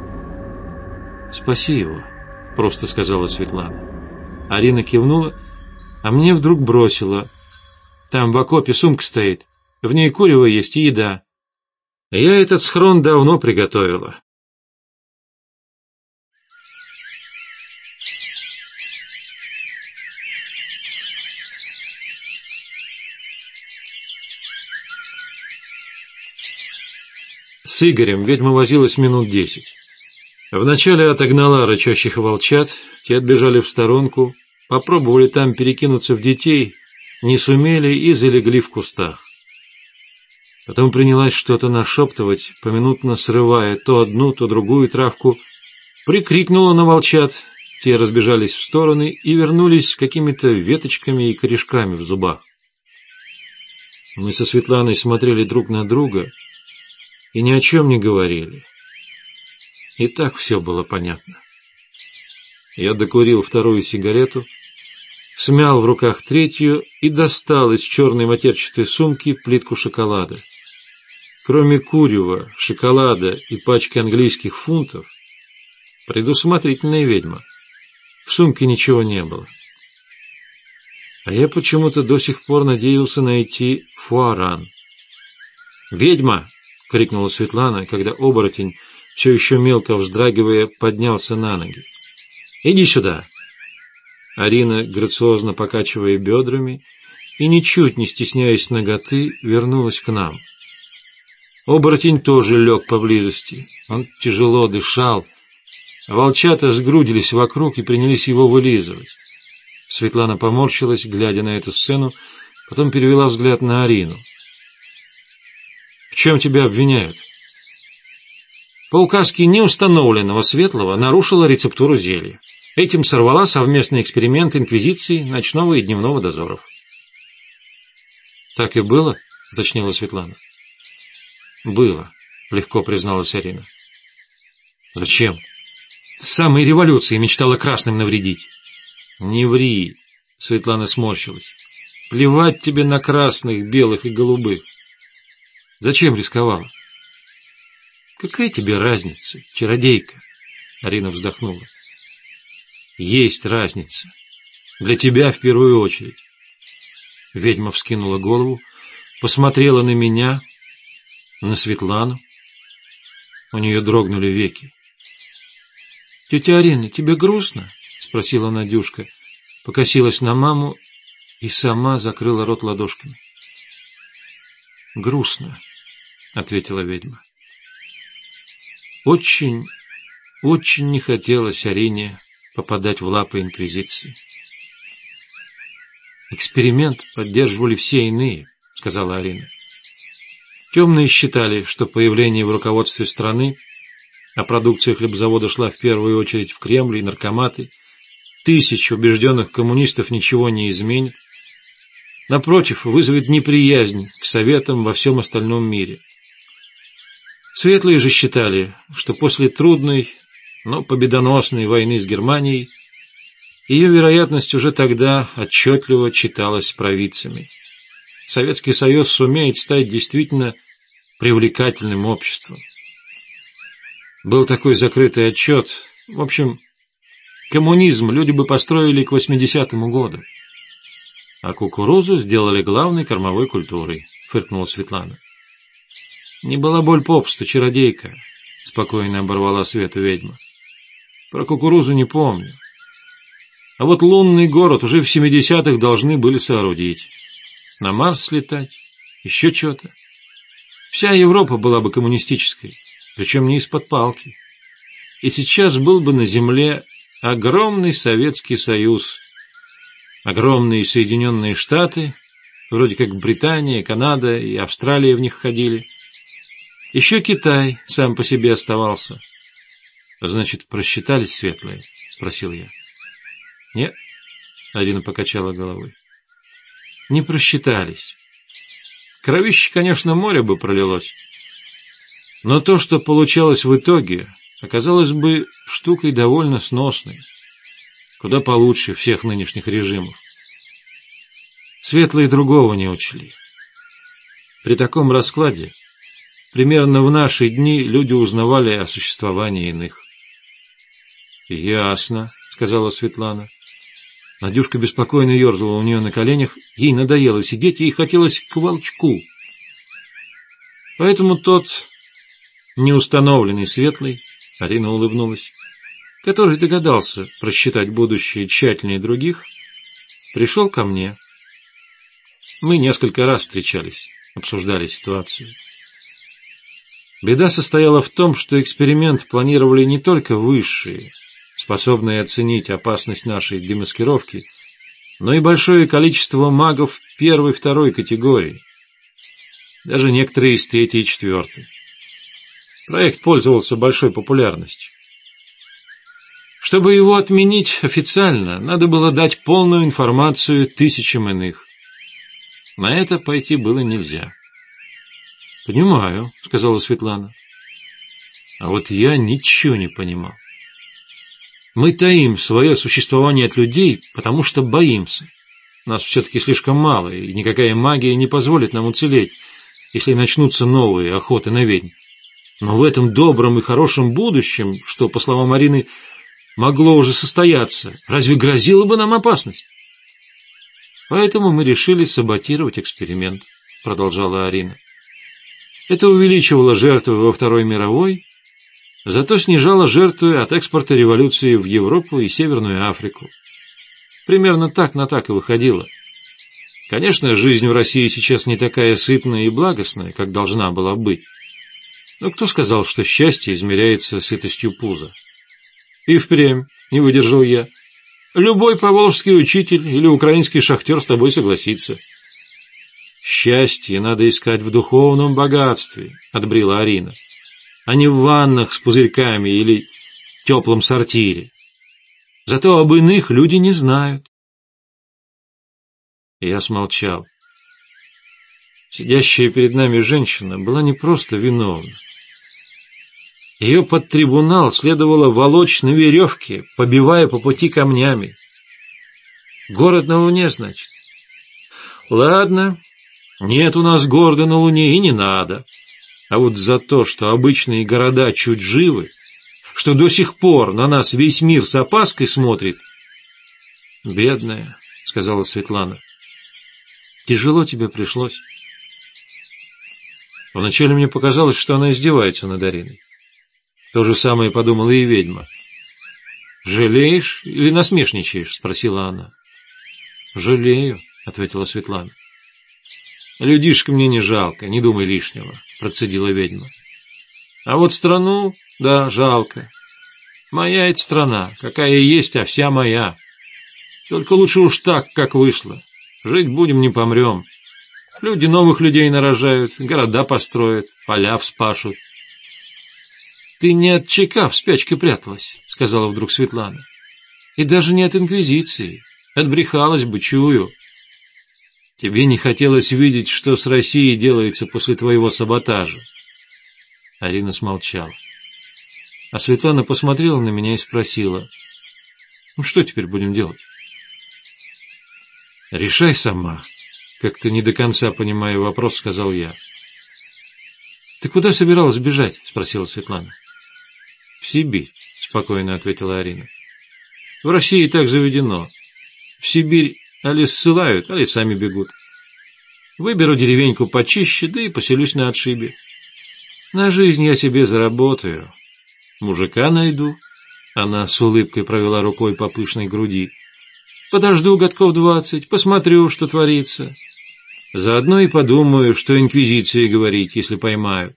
«Спаси его», — просто сказала Светлана. Арина кивнула, а мне вдруг бросила. «Там в окопе сумка стоит, в ней курево есть и еда. Я этот схрон давно приготовила». С Игорем ведьма возилась минут десять. Вначале отогнала рычащих волчат, те отбежали в сторонку, попробовали там перекинуться в детей, не сумели и залегли в кустах. Потом принялась что-то нашептывать, поминутно срывая то одну, то другую травку, прикрикнула на волчат, те разбежались в стороны и вернулись с какими-то веточками и корешками в зубах. Мы со Светланой смотрели друг на друга и ни о чем не говорили. И так все было понятно. Я докурил вторую сигарету, смял в руках третью и достал из черной матерчатой сумки плитку шоколада. Кроме курева, шоколада и пачки английских фунтов, предусмотрительная ведьма. В сумке ничего не было. А я почему-то до сих пор надеялся найти фуаран. «Ведьма!» — крикнула Светлана, когда оборотень все еще мелко вздрагивая, поднялся на ноги. «Иди сюда!» Арина, грациозно покачивая бедрами и ничуть не стесняясь ноготы, вернулась к нам. Оборотень тоже лег поблизости. Он тяжело дышал. Волчата сгрудились вокруг и принялись его вылизывать. Светлана поморщилась, глядя на эту сцену, потом перевела взгляд на Арину. — В чем тебя обвиняют? По указке неустановленного Светлого нарушила рецептуру зелья. Этим сорвала совместный эксперимент Инквизиции, ночного и дневного дозоров. «Так и было?» — уточнила Светлана. «Было», — легко призналась Арина. «Зачем?» «С самой революции мечтала красным навредить». «Не ври», — Светлана сморщилась. «Плевать тебе на красных, белых и голубых. Зачем рисковала?» Какая тебе разница, чародейка? Арина вздохнула. Есть разница. Для тебя в первую очередь. Ведьма вскинула голову, посмотрела на меня, на Светлану. У нее дрогнули веки. — Тетя Арина, тебе грустно? — спросила Надюшка. Покосилась на маму и сама закрыла рот ладошками. — Грустно, — ответила ведьма. Очень, очень не хотелось Арине попадать в лапы Инквизиции. «Эксперимент поддерживали все иные», — сказала Арина. Темные считали, что появление в руководстве страны, а продукция хлебзавода шла в первую очередь в Кремль и наркоматы, тысяч убежденных коммунистов ничего не изменит, напротив, вызовет неприязнь к советам во всем остальном мире. Светлые же считали, что после трудной, но победоносной войны с Германией ее вероятность уже тогда отчетливо читалась провидцами. Советский Союз сумеет стать действительно привлекательным обществом. Был такой закрытый отчет. В общем, коммунизм люди бы построили к 80-му году. А кукурузу сделали главной кормовой культурой, фыркнула Светлана. Не была боль попусту, чародейка, — спокойно оборвала Свету ведьма. Про кукурузу не помню. А вот лунный город уже в семидесятых должны были соорудить. На Марс слетать, еще что-то. Вся Европа была бы коммунистической, причем не из-под палки. И сейчас был бы на земле огромный Советский Союз, Огромные Соединенные Штаты, вроде как Британия, Канада и Австралия в них входили. Еще Китай сам по себе оставался. — Значит, просчитались светлые? — спросил я. — Нет, — Арина покачала головой. — Не просчитались. Кровище, конечно, море бы пролилось. Но то, что получалось в итоге, оказалось бы штукой довольно сносной. Куда получше всех нынешних режимов. Светлые другого не учли. При таком раскладе примерно в наши дни люди узнавали о существовании иных. «Ясно», — сказала Светлана. Надюшка беспокойно ерзала у нее на коленях. Ей надоело сидеть, ей хотелось к волчку. Поэтому тот, неустановленный светлый, Арина улыбнулась, который догадался просчитать будущее тщательнее других, пришел ко мне. Мы несколько раз встречались, обсуждали ситуацию. Беда состояла в том, что эксперимент планировали не только высшие, способные оценить опасность нашей демаскировки, но и большое количество магов первой и второй категории, даже некоторые из третьей и четвертой. Проект пользовался большой популярностью. Чтобы его отменить официально, надо было дать полную информацию тысячам иных. На это пойти было нельзя. «Понимаю», — сказала Светлана. А вот я ничего не понимал. Мы таим свое существование от людей, потому что боимся. Нас все-таки слишком мало, и никакая магия не позволит нам уцелеть, если начнутся новые охоты на ведьм. Но в этом добром и хорошем будущем, что, по словам Марины, могло уже состояться, разве грозила бы нам опасность? Поэтому мы решили саботировать эксперимент, продолжала Арина. Это увеличивало жертвы во Второй мировой зато снижала жертвы от экспорта революции в Европу и Северную Африку. Примерно так на так и выходило. Конечно, жизнь в России сейчас не такая сытная и благостная, как должна была быть. Но кто сказал, что счастье измеряется сытостью пуза? И впрямь, не выдержал я. Любой поволжский учитель или украинский шахтер с тобой согласится. Счастье надо искать в духовном богатстве, отбрила Арина а не в ваннах с пузырьками или теплом сортире. Зато об иных люди не знают. Я смолчал. Сидящая перед нами женщина была не просто виновна. Ее под трибунал следовало волочь на веревке, побивая по пути камнями. Город на Луне, значит? Ладно, нет у нас города на Луне и не надо. А вот за то, что обычные города чуть живы, что до сих пор на нас весь мир с опаской смотрит. «Бедная», — сказала Светлана, — «тяжело тебе пришлось». Вначале мне показалось, что она издевается над Ариной. То же самое подумала и ведьма. «Жалеешь или насмешничаешь?» — спросила она. «Жалею», — ответила Светлана. Людишек мне не жалко, не думай лишнего, процедила ведьма. А вот страну, да, жалко. Моя эта страна, какая есть, а вся моя. Только лучше уж так, как вышло. Жить будем, не помрем. Люди новых людей нарожают, города построят, поля вспашут. — Ты не от ЧК в спячке пряталась, — сказала вдруг Светлана. — И даже не от Инквизиции. Отбрехалась бы, чую. Тебе не хотелось видеть, что с Россией делается после твоего саботажа. Арина смолчала. А Светлана посмотрела на меня и спросила, ну что теперь будем делать? Решай сама. Как-то не до конца понимая вопрос, сказал я. Ты куда собиралась бежать? Спросила Светлана. В Сибирь, спокойно ответила Арина. В России так заведено. В Сибирь Али ссылают, али сами бегут. Выберу деревеньку почище, да и поселюсь на отшибе. На жизнь я себе заработаю. Мужика найду. Она с улыбкой провела рукой по пышной груди. Подожду годков двадцать, посмотрю, что творится. Заодно и подумаю, что инквизиции говорить, если поймают.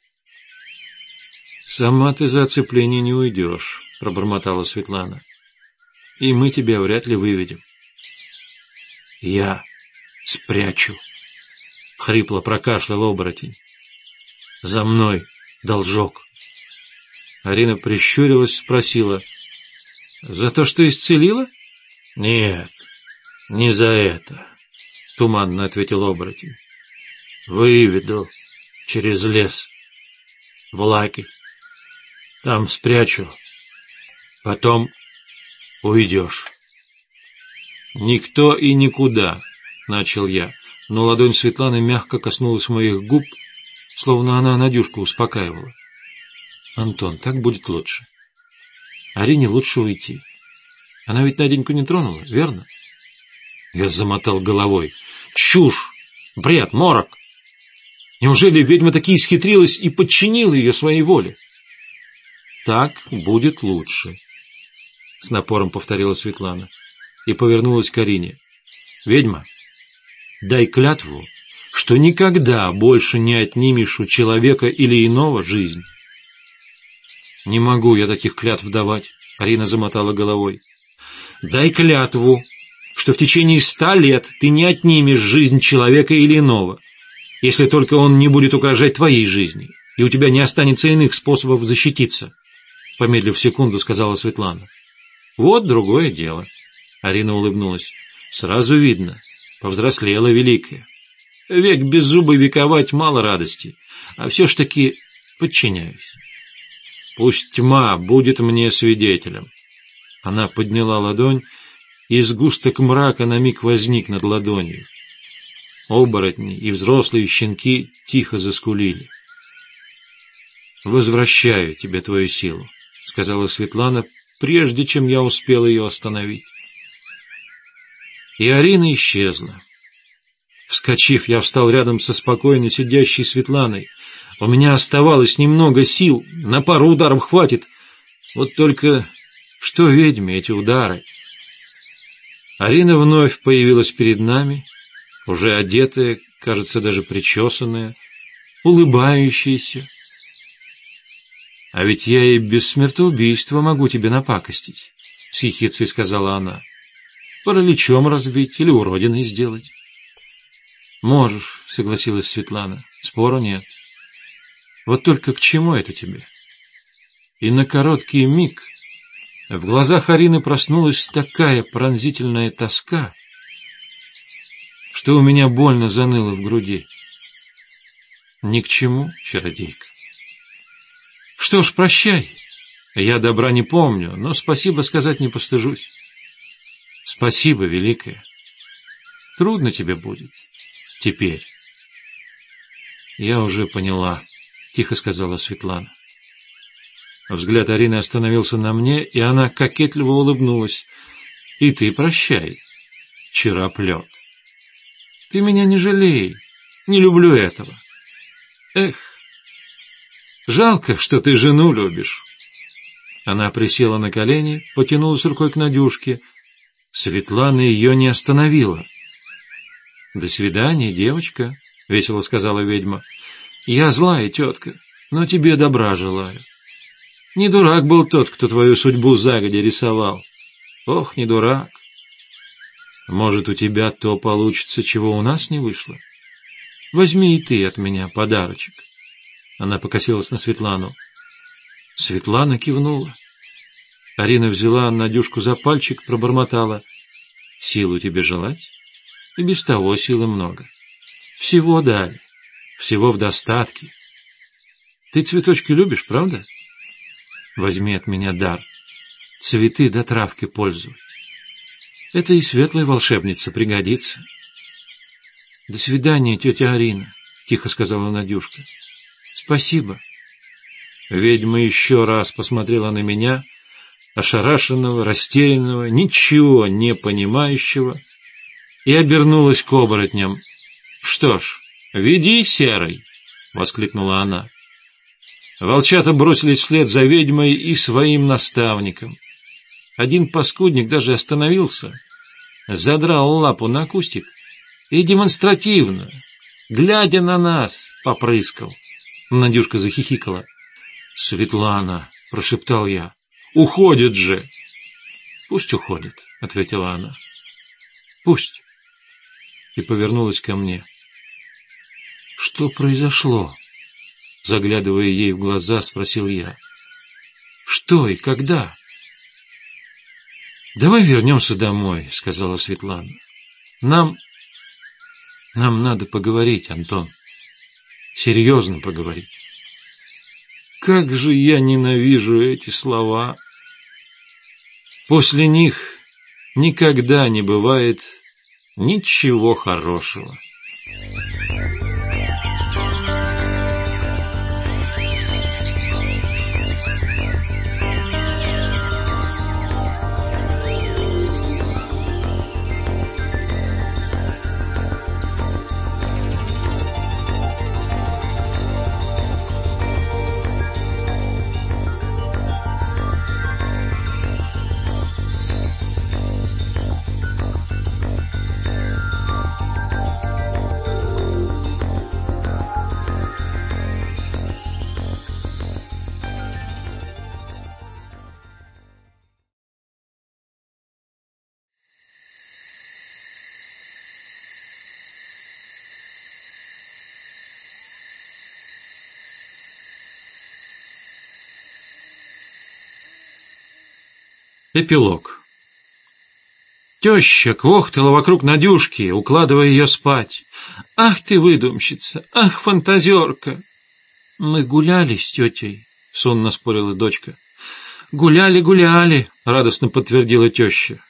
«Сама ты за оцепление не уйдешь», — пробормотала Светлана. «И мы тебя вряд ли выведем». Я спрячу. Хрипло прокашлял оборотень. За мной должок. Арина прищурилась, спросила. За то, что исцелила? Нет, не за это, туманно ответил оборотень. Выведу через лес в лагерь. Там спрячу. Потом уйдешь. Никто и никуда, начал я, но ладонь Светланы мягко коснулась моих губ, словно она Надюшку успокаивала. Антон, так будет лучше. Арине лучше уйти. Она ведь Наденьку не тронула, верно? Я замотал головой. Чушь! Бред! Морок! Неужели ведьма таки исхитрилась и подчинила ее своей воле? Так будет лучше, с напором повторила Светлана и повернулась к Арине. Ведьма, дай клятву, что никогда больше не отнимешь у человека или иного жизнь. Не могу я таких клятв давать, Арина замотала головой. Дай клятву, что в течение ста лет ты не отнимешь жизнь человека или иного, если только он не будет угрожать твоей жизни, и у тебя не останется иных способов защититься, помедлив секунду, сказала Светлана. Вот другое дело. Арина улыбнулась. Сразу видно, повзрослела великая. Век без зуба вековать мало радости, а все ж таки подчиняюсь. Пусть тьма будет мне свидетелем. Она подняла ладонь, и сгусток мрака на миг возник над ладонью. Оборотни и взрослые щенки тихо заскулили. «Возвращаю тебе твою силу», — сказала Светлана, прежде чем я успел ее остановить. И Арина исчезла. Вскочив, я встал рядом со спокойно сидящей Светланой. У меня оставалось немного сил, на пару ударов хватит. Вот только что ведьме эти удары? Арина вновь появилась перед нами, уже одетая, кажется, даже причесанная, улыбающаяся. — А ведь я и без смертоубийства могу тебе напакостить, — с ехицей сказала она. — Параличом разбить или уродиной сделать. «Можешь», — согласилась Светлана. «Спору нет. Вот только к чему это тебе?» И на короткий миг в глазах Арины проснулась такая пронзительная тоска, что у меня больно заныло в груди. Ни к чему, чародейка. Что ж, прощай. Я добра не помню, но спасибо сказать не постыжусь. Спасибо, великая. Трудно тебе будет. Теперь. Я уже поняла, тихо сказала Светлана. Взгляд Арины остановился на мне, и она кокетливо улыбнулась. И ты прощай, чероплет. Ты меня не жалей, не люблю этого. Эх, жалко, что ты жену любишь. Она присела на колени, потянулась рукой к Надюшке. Светлана ее не остановила. «До свидания, девочка», — весело сказала ведьма. «Я злая тетка, но тебе добра желаю. Не дурак был тот, кто твою судьбу загодя рисовал. Ох, не дурак. Может, у тебя то получится, чего у нас не вышло? Возьми и ты от меня подарочек». Она покосилась на Светлану. Светлана кивнула. Арина взяла Надюшку за пальчик, пробормотала. «Силу тебе желать?» И без того силы много. Всего дали, всего в достатке. Ты цветочки любишь, правда? Возьми от меня дар. Цветы до травки пользовать. Это и светлая волшебница пригодится. — До свидания, тетя Арина, — тихо сказала Надюшка. — Спасибо. Ведьма еще раз посмотрела на меня, ошарашенного, растерянного, ничего не понимающего, — и обернулась к оборотням. — Что ж, веди, серый! — воскликнула она. Волчата бросились вслед за ведьмой и своим наставником. Один паскудник даже остановился, задрал лапу на кустик и демонстративно, глядя на нас, попрыскал. Надюшка захихикала. — Светлана, — прошептал я, — уходит же. — Пусть уходит, — ответила она. — Пусть. и повернулась ко мне. «Что произошло?» Заглядывая ей в глаза, спросил я. «Что и когда?» «Давай вернемся домой», — сказала Светлана. «Нам... нам надо поговорить, Антон. Серьезно поговорить. Как же я ненавижу эти слова. После них никогда не бывает ничего хорошего». Эпилог. Теща квохтала вокруг Надюшки, укладывая ее спать. «Ах ты, выдумщица! Ах, фантазерка!» «Мы гуляли с тетей», — сонно спорила дочка. «Гуляли, гуляли», — радостно подтвердила теща.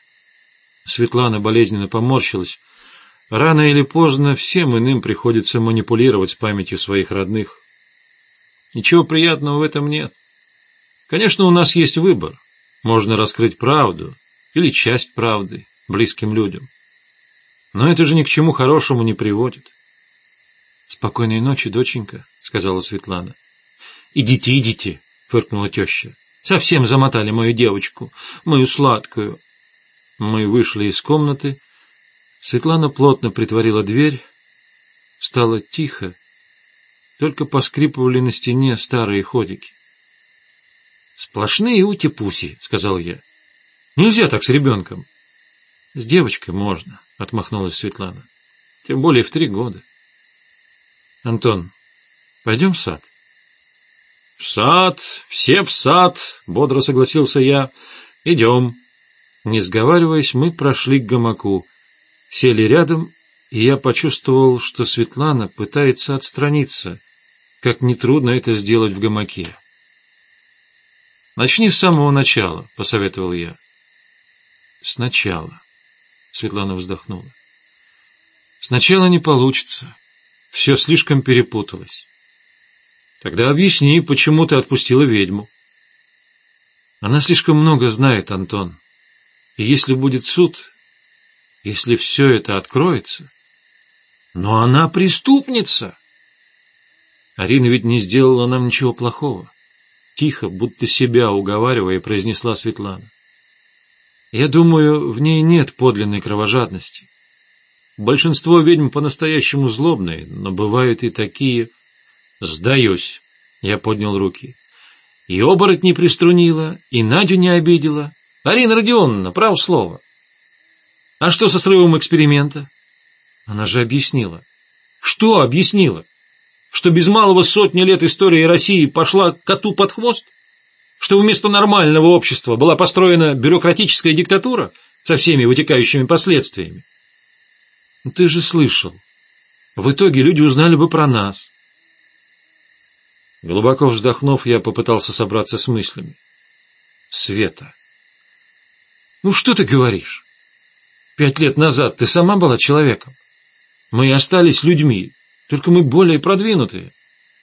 Светлана болезненно поморщилась. Рано или поздно всем иным приходится манипулировать с памятью своих родных. Ничего приятного в этом нет. Конечно, у нас есть выбор — можно раскрыть правду или часть правды близким людям. Но это же ни к чему хорошему не приводит. «Спокойной ночи, доченька», — сказала Светлана. «Идите, идите», — фыркнула теща. «Совсем замотали мою девочку, мою сладкую». Мы вышли из комнаты. Светлана плотно притворила дверь. Стало тихо. Только поскрипывали на стене старые ходики. «Сплошные ути-пуси», — сказал я. «Нельзя так с ребенком». «С девочкой можно», — отмахнулась Светлана. «Тем более в три года». «Антон, пойдем в сад?» «В сад, все в сад», — бодро согласился я. «Идем». Не сговариваясь, мы прошли к гамаку, сели рядом, и я почувствовал, что Светлана пытается отстраниться, как нетрудно это сделать в гамаке. Начни с самого начала, посоветовал я. Сначала. Светлана вздохнула. Сначала не получится. Все слишком перепуталось. Тогда объясни, почему ты отпустила ведьму. Она слишком много знает, Антон. И если будет суд, если все это откроется... Но она преступница! Арина ведь не сделала нам ничего плохого тихо, будто себя уговаривая, произнесла Светлана. Я думаю, в ней нет подлинной кровожадности. Большинство ведьм по-настоящему злобные, но бывают и такие... Сдаюсь, я поднял руки. И оборот не приструнила, и Надю не обидела. Арина Родионовна, право слово. А что со срывом эксперимента? Она же объяснила. Что объяснила? Что без малого сотни лет истории России пошла коту под хвост? Что вместо нормального общества была построена бюрократическая диктатура со всеми вытекающими последствиями? Ты же слышал. В итоге люди узнали бы про нас. Глубоко вздохнув, я попытался собраться с мыслями. Света. Ну что ты говоришь? Пять лет назад ты сама была человеком. Мы остались людьми, только мы более продвинутые.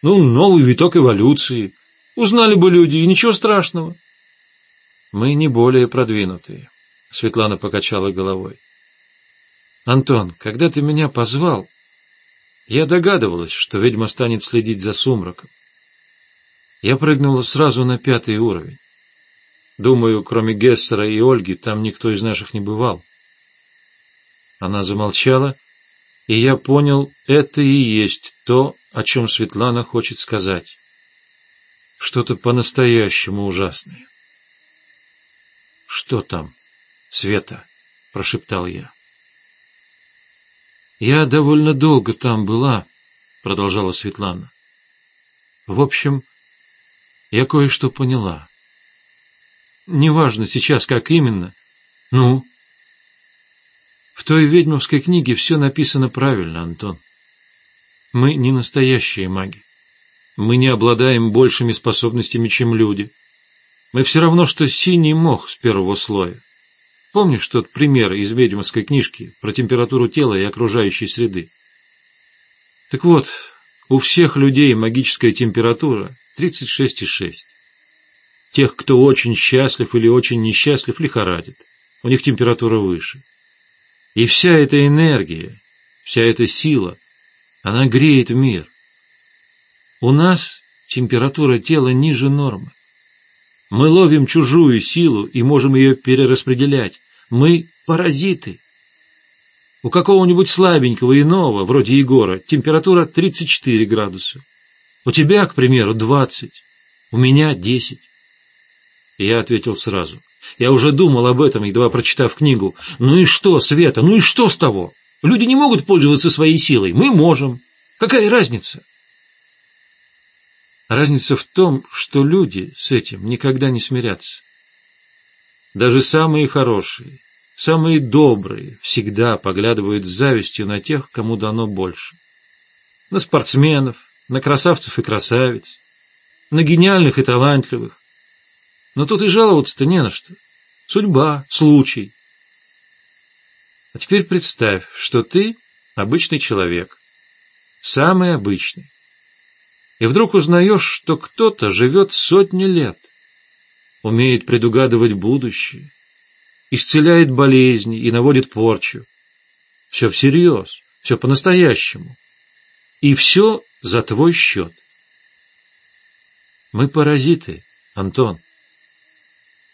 Ну, новый виток эволюции. Узнали бы люди, и ничего страшного. Мы не более продвинутые. Светлана покачала головой. Антон, когда ты меня позвал, я догадывалась, что ведьма станет следить за сумраком. Я прыгнула сразу на пятый уровень. Думаю, кроме Гессера и Ольги, там никто из наших не бывал. Она замолчала, и я понял, это и есть то, о чем Светлана хочет сказать. Что-то по-настоящему ужасное. «Что там, Света?» — прошептал я. Я довольно долго там была, продолжала Светлана. В общем, я кое-что поняла. Неважно сейчас, как именно. Ну? В той ведьмовской книге все написано правильно, Антон. Мы не настоящие маги. Мы не обладаем большими способностями, чем люди. Мы все равно, что синий мох с первого слоя. Помнишь тот пример из ведьмовской книжки про температуру тела и окружающей среды? Так вот, у всех людей магическая температура 36,6. Тех, кто очень счастлив или очень несчастлив, лихорадит. У них температура выше. И вся эта энергия, вся эта сила, она греет мир. У нас температура тела ниже нормы. Мы ловим чужую силу и можем ее перераспределять. Мы паразиты. У какого-нибудь слабенького иного, вроде Егора, температура 34 градуса. У тебя, к примеру, 20. У меня 10. Я ответил сразу. Я уже думал об этом, едва прочитав книгу. Ну и что, Света, ну и что с того? Люди не могут пользоваться своей силой. Мы можем. Какая разница? Разница в том, что люди с этим никогда не смирятся. Даже самые хорошие, самые добрые всегда поглядывают с завистью на тех, кому дано больше. На спортсменов, на красавцев и красавиц, на гениальных и талантливых. Но тут и жаловаться-то не на что. Судьба, случай. А теперь представь, что ты обычный человек. Самый обычный и вдруг узнаешь, что кто-то живет сотни лет, умеет предугадывать будущее, исцеляет болезни и наводит порчу. Все всерьез, все по-настоящему. И все за твой счет. Мы паразиты, Антон.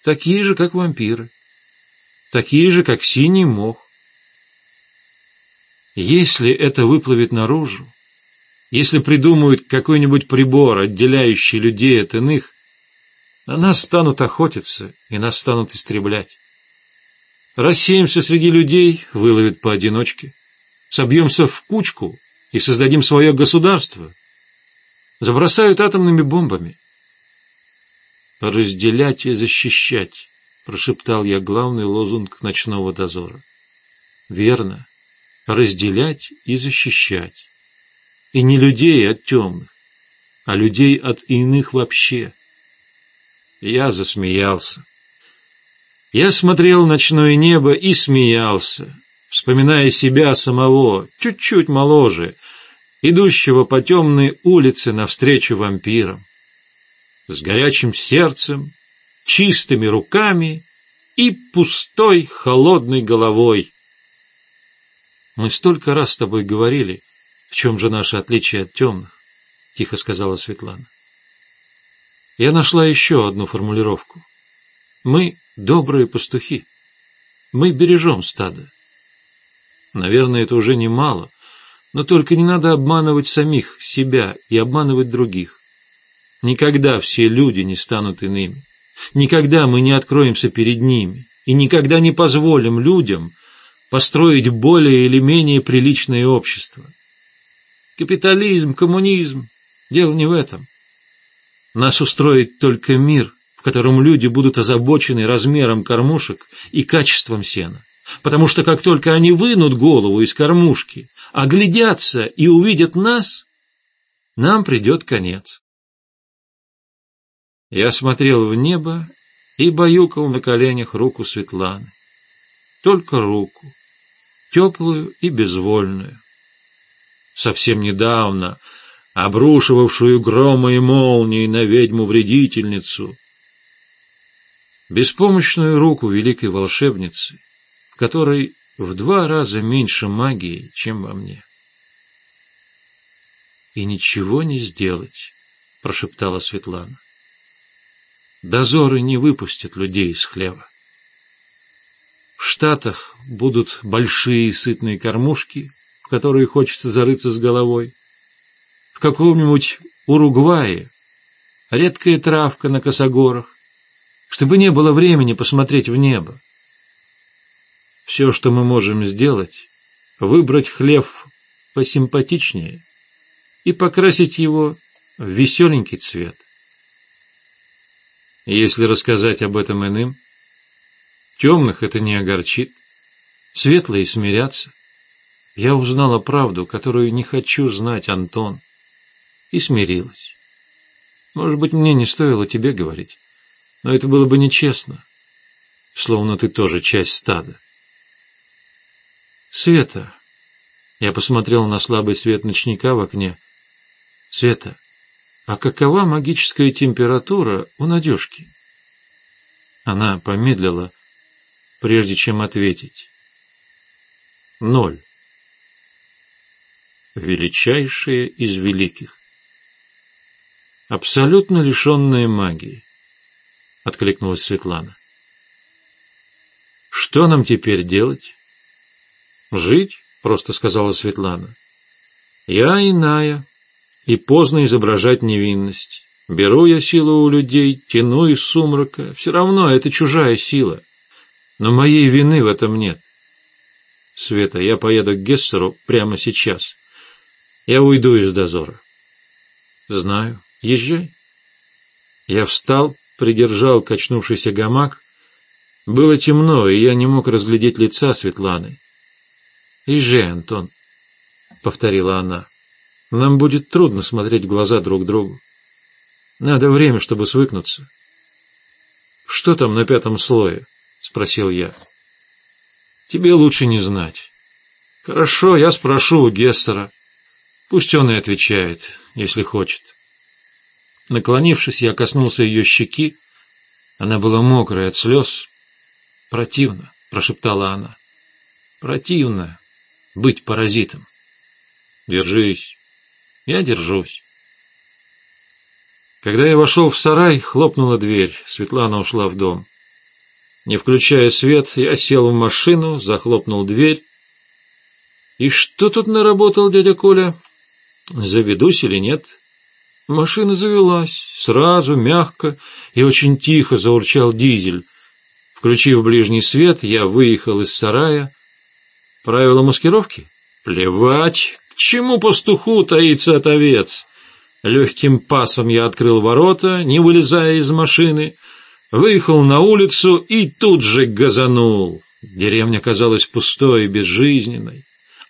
Такие же, как вампиры. Такие же, как синий мох. Если это выплывет наружу, если придумают какой-нибудь прибор, отделяющий людей от иных, на нас станут охотиться и нас станут истреблять. Рассеемся среди людей, выловят поодиночке. Собьемся в кучку и создадим свое государство. Забросают атомными бомбами. «Разделять и защищать», — прошептал я главный лозунг ночного дозора. «Верно. Разделять и защищать». И не людей от темных, а людей от иных вообще. Я засмеялся. Я смотрел ночное небо и смеялся, вспоминая себя самого, чуть-чуть моложе, идущего по темной улице навстречу вампирам, с горячим сердцем, чистыми руками и пустой холодной головой. Мы столько раз с тобой говорили — в чем же наше отличие от темных? — тихо сказала Светлана. Я нашла еще одну формулировку. Мы добрые пастухи. Мы бережем стадо. Наверное, это уже немало, но только не надо обманывать самих себя и обманывать других. Никогда все люди не станут иными. Никогда мы не откроемся перед ними и никогда не позволим людям построить более или менее приличное общество. Капитализм, коммунизм. Дело не в этом. Нас устроит только мир, в котором люди будут озабочены размером кормушек и качеством сена. Потому что как только они вынут голову из кормушки, оглядятся и увидят нас, нам придет конец. Я смотрел в небо и баюкал на коленях руку Светланы. Только руку, теплую и безвольную совсем недавно обрушивавшую громы и молнии на ведьму-вредительницу, беспомощную руку великой волшебницы, которой в два раза меньше магии, чем во мне. «И ничего не сделать», — прошептала Светлана. «Дозоры не выпустят людей из хлева. В Штатах будут большие сытные кормушки — в которые хочется зарыться с головой. В каком-нибудь Уругвае редкая травка на косогорах, чтобы не было времени посмотреть в небо. Все, что мы можем сделать, выбрать хлев посимпатичнее и покрасить его в веселенький цвет. Если рассказать об этом иным, темных это не огорчит, светлые смирятся. Я узнала правду, которую не хочу знать, Антон, и смирилась. Может быть, мне не стоило тебе говорить, но это было бы нечестно, словно ты тоже часть стада. Света. Я посмотрел на слабый свет ночника в окне. Света, а какова магическая температура у Надюшки? Она помедлила, прежде чем ответить. Ноль. Величайшее из великих. Абсолютно лишенная магии, откликнулась Светлана. Что нам теперь делать? Жить, просто сказала Светлана. Я иная, и поздно изображать невинность. Беру я силу у людей, тяну из сумрака, все равно это чужая сила. Но моей вины в этом нет. Света, я поеду к Гессеру прямо сейчас. Я уйду из дозора. Знаю. Езжай. Я встал, придержал качнувшийся гамак. Было темно, и я не мог разглядеть лица Светланы. «Езжай, Антон», — повторила она. «Нам будет трудно смотреть в глаза друг другу. Надо время, чтобы свыкнуться». «Что там на пятом слое?» — спросил я. «Тебе лучше не знать». «Хорошо, я спрошу у Гестера. Пусть он и отвечает, если хочет». Наклонившись, я коснулся ее щеки. Она была мокрая от слез. «Противно», — прошептала она. «Противно быть паразитом». «Держись». «Я держусь». Когда я вошел в сарай, хлопнула дверь. Светлана ушла в дом. Не включая свет, я сел в машину, захлопнул дверь. И что тут наработал дядя Коля? Заведусь или нет? Машина завелась, сразу, мягко и очень тихо заурчал дизель. Включив ближний свет, я выехал из сарая. Правила маскировки? Плевать, чему пастуху таится от овец? Легким пасом я открыл ворота, не вылезая из машины, выехал на улицу и тут же газанул. Деревня казалась пустой и безжизненной.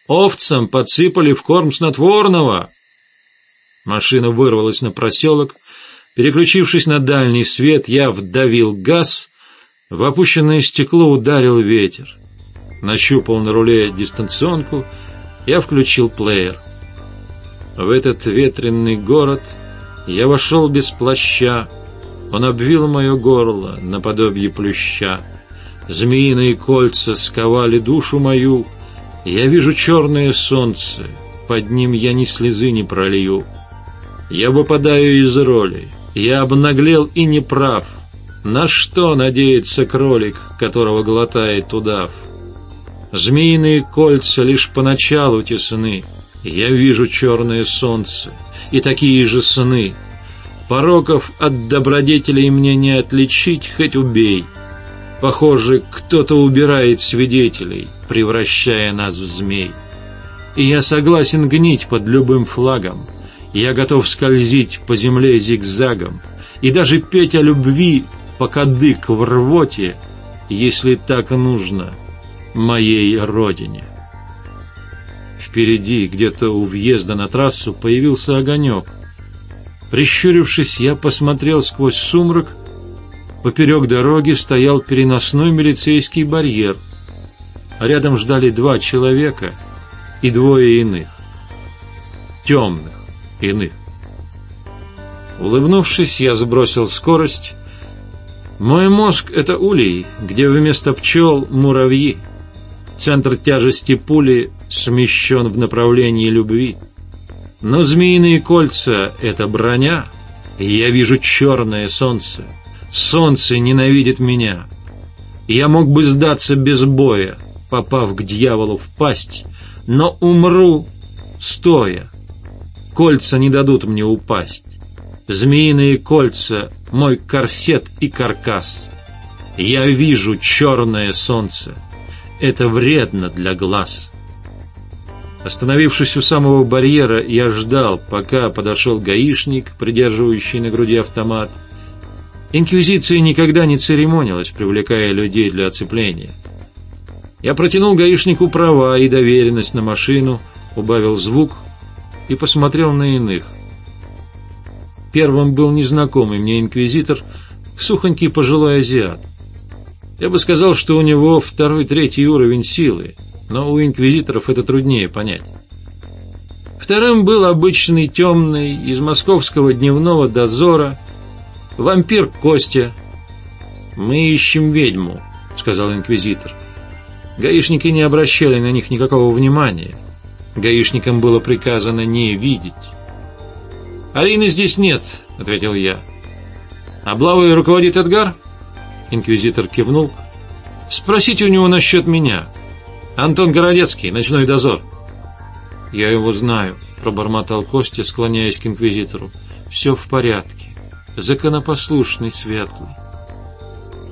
Овцам подсыпали в корм снотворного. Машина вырвалась на проселок. Переключившись на дальний свет, я вдавил газ. В опущенное стекло ударил ветер. Нащупал на руле дистанционку. Я включил плеер. В этот ветренный город я вошел без плаща. Он обвил мое горло наподобие плюща. Змеиные кольца сковали душу мою. Я вижу черное солнце, под ним я ни слезы не пролью. Я выпадаю из роли. Я обнаглел и не прав. На что надеется кролик, которого глотает удав? Змеиные кольца лишь поначалу тесны. Я вижу черное солнце и такие же сны. Пороков от добродетелей мне не отличить, хоть убей. Похоже, кто-то убирает свидетелей, превращая нас в змей. И я согласен гнить под любым флагом, я готов скользить по земле зигзагом и даже петь о любви, пока дык в рвоте, если так нужно, моей родине. Впереди, где-то у въезда на трассу, появился огонек. Прищурившись, я посмотрел сквозь сумрак. Поперек дороги стоял переносной милицейский барьер, а рядом ждали два человека и двое иных, темных иных. Улыбнувшись, я сбросил скорость. Мой мозг — это улей, где вместо пчел — муравьи. Центр тяжести пули смещен в направлении любви. Но змеиные кольца — это броня, и я вижу черное солнце. Солнце ненавидит меня. Я мог бы сдаться без боя, попав к дьяволу в пасть, но умру стоя. Кольца не дадут мне упасть. Змеиные кольца — мой корсет и каркас. Я вижу черное солнце. Это вредно для глаз. Остановившись у самого барьера, я ждал, пока подошел гаишник, придерживающий на груди автомат. Инквизиция никогда не церемонилась, привлекая людей для оцепления. Я протянул гаишнику права и доверенность на машину, убавил звук и посмотрел на иных. Первым был незнакомый мне инквизитор, сухонький пожилой азиат. Я бы сказал, что у него второй-третий уровень силы, но у инквизиторов это труднее понять. Вторым был обычный темный из московского дневного дозора вампир Костя. «Мы ищем ведьму», — сказал инквизитор. Гаишники не обращали на них никакого внимания. Гаишникам было приказано не видеть. «Алины здесь нет», — ответил я. «Облавой руководит Эдгар?» Инквизитор кивнул. «Спросите у него насчет меня. Антон Городецкий, ночной дозор». «Я его знаю», — пробормотал Костя, склоняясь к инквизитору. «Все в порядке. Законопослушный, светлый».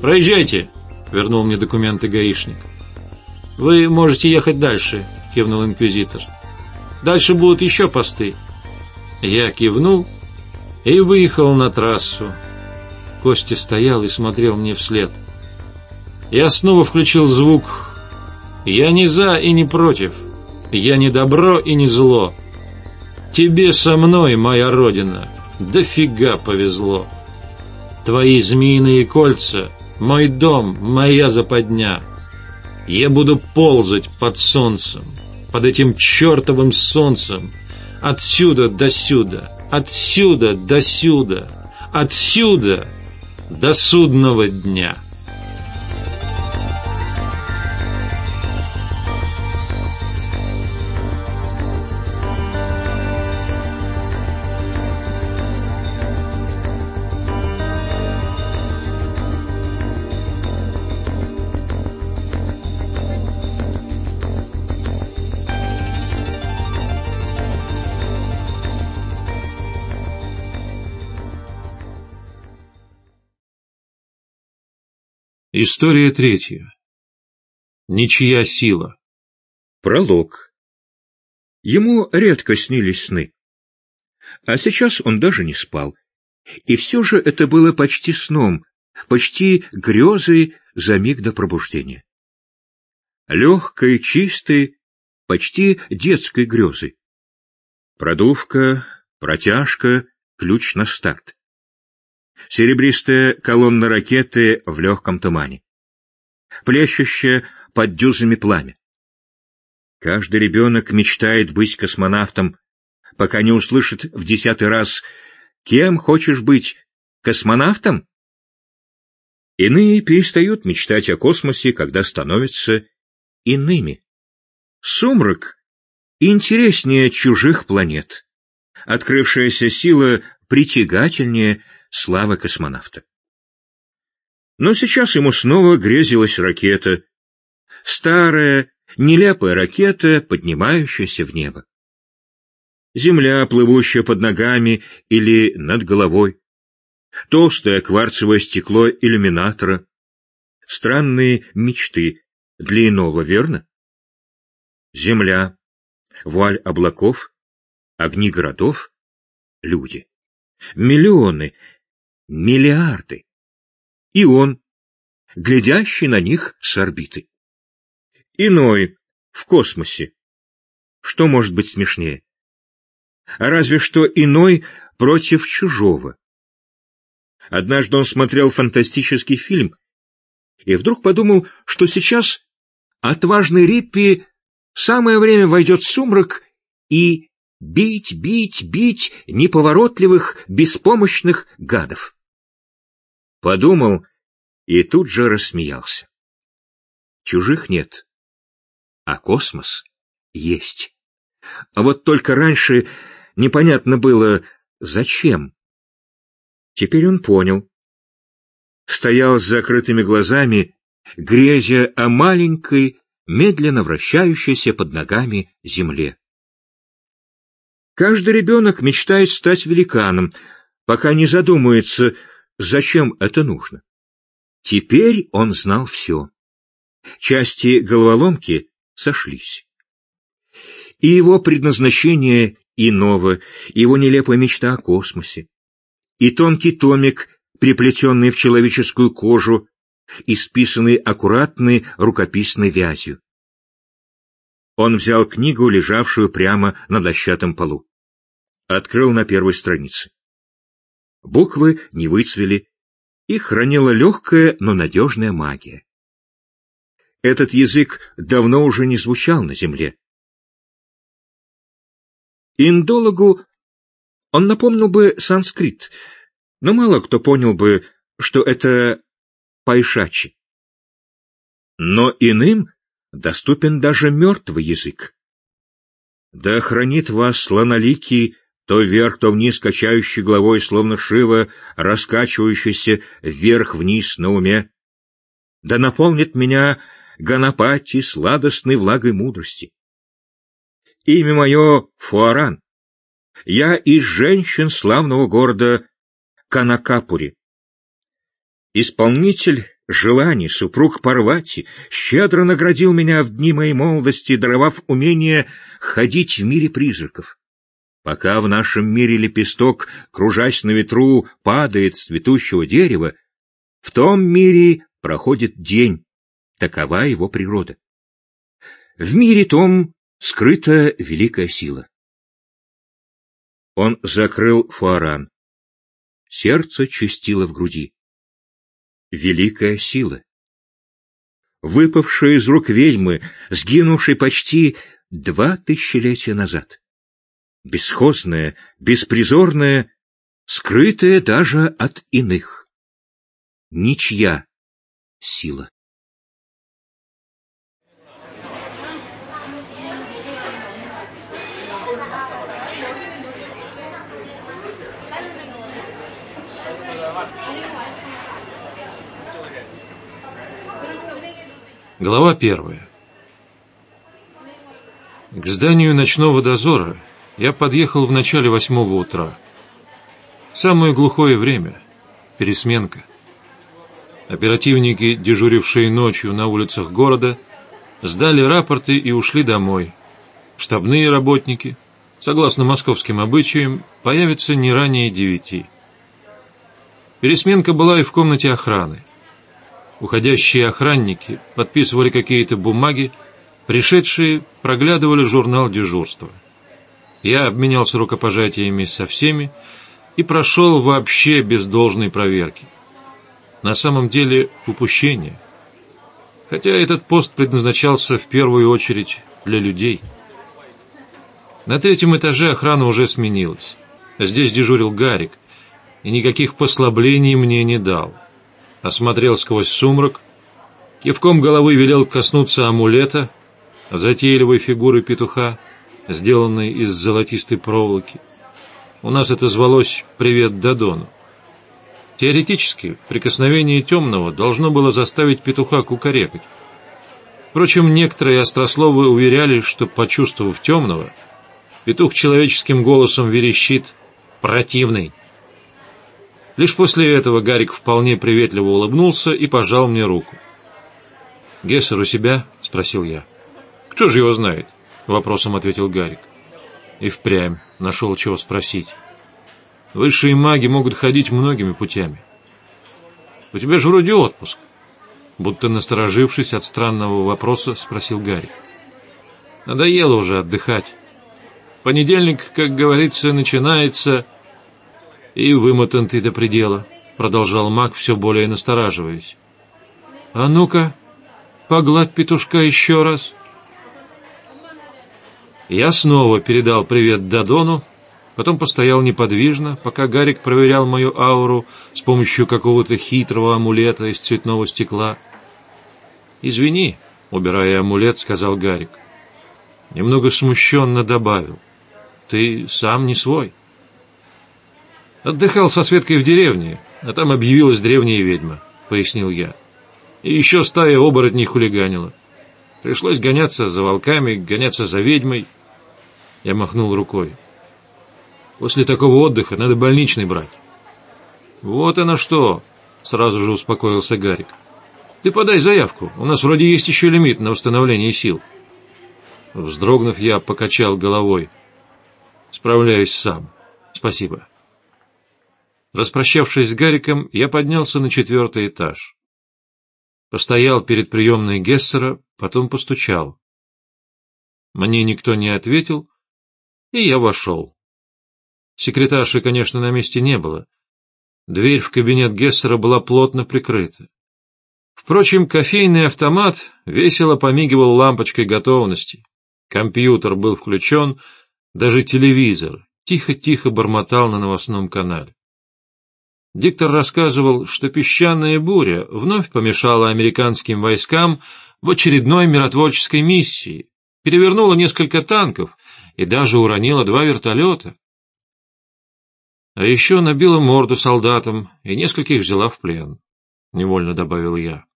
«Проезжайте», — вернул мне документы гаишник. «Вы можете ехать дальше», — кивнул инквизитор. «Дальше будут еще посты». Я кивнул и выехал на трассу. Костя стоял и смотрел мне вслед. Я снова включил звук. «Я не за и не против. Я не добро и не зло. Тебе со мной, моя родина, дофига повезло. Твои змеиные кольца, мой дом, моя западня». Я буду ползать под солнцем, под этим чертовым солнцем, отсюда до сюда, отсюда до сюда, отсюда до судного дня». История третья. Ничья сила. Пролог. Ему редко снились сны. А сейчас он даже не спал. И все же это было почти сном, почти грезой за миг до пробуждения. Легкой, чистой, почти детской грезой. Продувка, протяжка, ключ на старт серебристая колонна ракеты в легком тумане, плещущая под дюзами пламя. Каждый ребенок мечтает быть космонавтом, пока не услышит в десятый раз «Кем хочешь быть? Космонавтом?» Иные перестают мечтать о космосе, когда становятся иными. Сумрак интереснее чужих планет. Открывшаяся сила притягательнее слава космонавта. Но сейчас ему снова грезилась ракета. Старая, нелепая ракета, поднимающаяся в небо. Земля, плывущая под ногами или над головой. Толстое кварцевое стекло иллюминатора. Странные мечты для иного, верно? Земля, вуаль облаков, огни городов, люди. Миллионы, миллиарды. И он, глядящий на них с орбиты. Иной, в космосе. Что может быть смешнее? Разве что иной против чужого. Однажды он смотрел фантастический фильм и вдруг подумал, что сейчас отважный Риппи самое время войдет в сумрак и бить, бить, бить неповоротливых, беспомощных гадов. Подумал и тут же рассмеялся. Чужих нет, а космос есть. А вот только раньше непонятно было, зачем. Теперь он понял. Стоял с закрытыми глазами, грезя о маленькой, медленно вращающейся под ногами земле. Каждый ребенок мечтает стать великаном, пока не задумается, зачем это нужно. Теперь он знал все. Части головоломки сошлись. и его предназначение иного, его нелепая мечта о космосе, и тонкий томик, приплетенный в человеческую кожу, исписанный аккуратной рукописной вязью. Он взял книгу, лежавшую прямо на дощатом полу. Открыл на первой странице. Буквы не выцвели, их хранила легкая, но надежная магия. Этот язык давно уже не звучал на земле. Индологу он напомнил бы санскрит, но мало кто понял бы, что это пайшачи. Но иным доступен даже мертвый язык. Да хранит вас слоноликий, то вверх, то вниз качающий головой, словно Шива, раскачивающийся вверх-вниз на уме. Да наполнит меня Ганапати сладостной влагой мудрости. Имя мое Фуаран. Я из женщин славного города Канакапури. Исполнитель желаний, супруг Парвати, щедро наградил меня в дни моей молодости, даровав умение ходить в мире призраков. Пока в нашем мире лепесток, кружась на ветру, падает с цветущего дерева, в том мире проходит день. Такова его природа. В мире том скрыта великая сила. Он закрыл фуаран. Сердце чистило в груди. Великая сила. Выпавшая из рук ведьмы, сгинувшей почти два тысячелетия назад. Бесхозная, беспризорная, скрытая даже от иных. Ничья сила. Глава первая. К зданию ночного дозора я подъехал в начале восьмого утра. Самое глухое время. Пересменка. Оперативники, дежурившие ночью на улицах города, сдали рапорты и ушли домой. Штабные работники, согласно московским обычаям, появятся не ранее девяти. Пересменка была и в комнате охраны. Уходящие охранники подписывали какие-то бумаги, пришедшие проглядывали журнал дежурства. Я обменялся рукопожатиями со всеми и прошел вообще без должной проверки. На самом деле упущение. Хотя этот пост предназначался в первую очередь для людей. На третьем этаже охрана уже сменилась. Здесь дежурил Гарик, и никаких послаблений мне не дал осмотрел сквозь сумрак, кивком головы велел коснуться амулета, затейливой фигуры петуха, сделанной из золотистой проволоки. У нас это звалось «Привет Дадону». Теоретически, прикосновение темного должно было заставить петуха кукарекать. Впрочем, некоторые острословы уверяли, что, почувствовав темного, петух человеческим голосом верещит «противный». Лишь после этого Гарик вполне приветливо улыбнулся и пожал мне руку. «Гессер у себя?» — спросил я. «Кто же его знает?» — вопросом ответил Гарик. И впрямь нашел чего спросить. Высшие маги могут ходить многими путями. У тебя же вроде отпуск. Будто насторожившись от странного вопроса, спросил Гарик. Надоело уже отдыхать. Понедельник, как говорится, начинается и вымотан ты до предела, — продолжал маг, все более настораживаясь. — А ну-ка, погладь петушка еще раз. Я снова передал привет Дадону, потом постоял неподвижно, пока Гарик проверял мою ауру с помощью какого-то хитрого амулета из цветного стекла. «Извини», — убирая амулет, сказал Гарик. Немного смущенно добавил. «Ты сам не свой». Отдыхал со Светкой в деревне, а там объявилась древняя ведьма, — пояснил я. И еще стая оборотней хулиганила. Пришлось гоняться за волками, гоняться за ведьмой. Я махнул рукой. После такого отдыха надо больничный брать. Вот оно что, — сразу же успокоился Гарик. Ты подай заявку, у нас вроде есть еще лимит на восстановление сил. Вздрогнув, я покачал головой. Справляюсь сам. Спасибо. Распрощавшись с Гариком, я поднялся на четвертый этаж. Постоял перед приемной Гессера, потом постучал. Мне никто не ответил, и я вошел. Секретарши, конечно, на месте не было. Дверь в кабинет Гессера была плотно прикрыта. Впрочем, кофейный автомат весело помигивал лампочкой готовности. Компьютер был включен, даже телевизор тихо-тихо бормотал на новостном канале. Диктор рассказывал, что песчаная буря вновь помешала американским войскам в очередной миротворческой миссии, перевернула несколько танков и даже уронила два вертолета. А еще набила морду солдатам и нескольких взяла в плен, — невольно добавил я.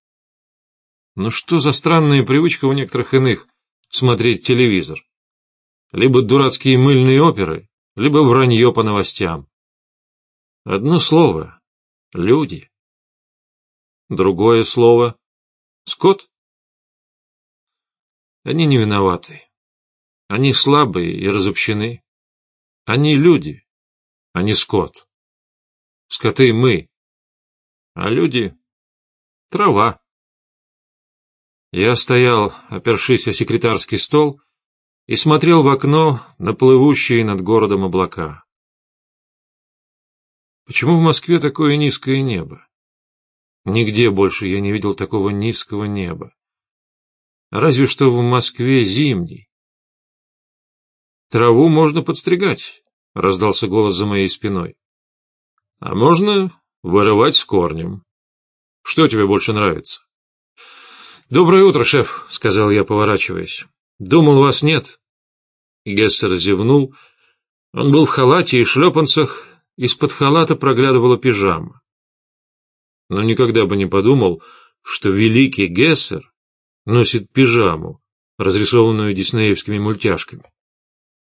Ну что за странная привычка у некоторых иных смотреть телевизор? Либо дурацкие мыльные оперы, либо вранье по новостям. Одно слово — люди. Другое слово — скот. Они не виноваты. Они слабые и разобщены. Они люди, а не скот. Скоты мы, а люди — трава. Я стоял, опершись о секретарский стол, и смотрел в окно на плывущие над городом облака. Почему в Москве такое низкое небо? Нигде больше я не видел такого низкого неба. Разве что в Москве зимний. Траву можно подстригать, — раздался голос за моей спиной. А можно вырывать с корнем. Что тебе больше нравится? — Доброе утро, шеф, — сказал я, поворачиваясь. — Думал, вас нет. Гессер зевнул. Он был в халате и шлепанцах, из-под халата проглядывала пижама. Но никогда бы не подумал, что великий Гессер носит пижаму, разрисованную диснеевскими мультяшками,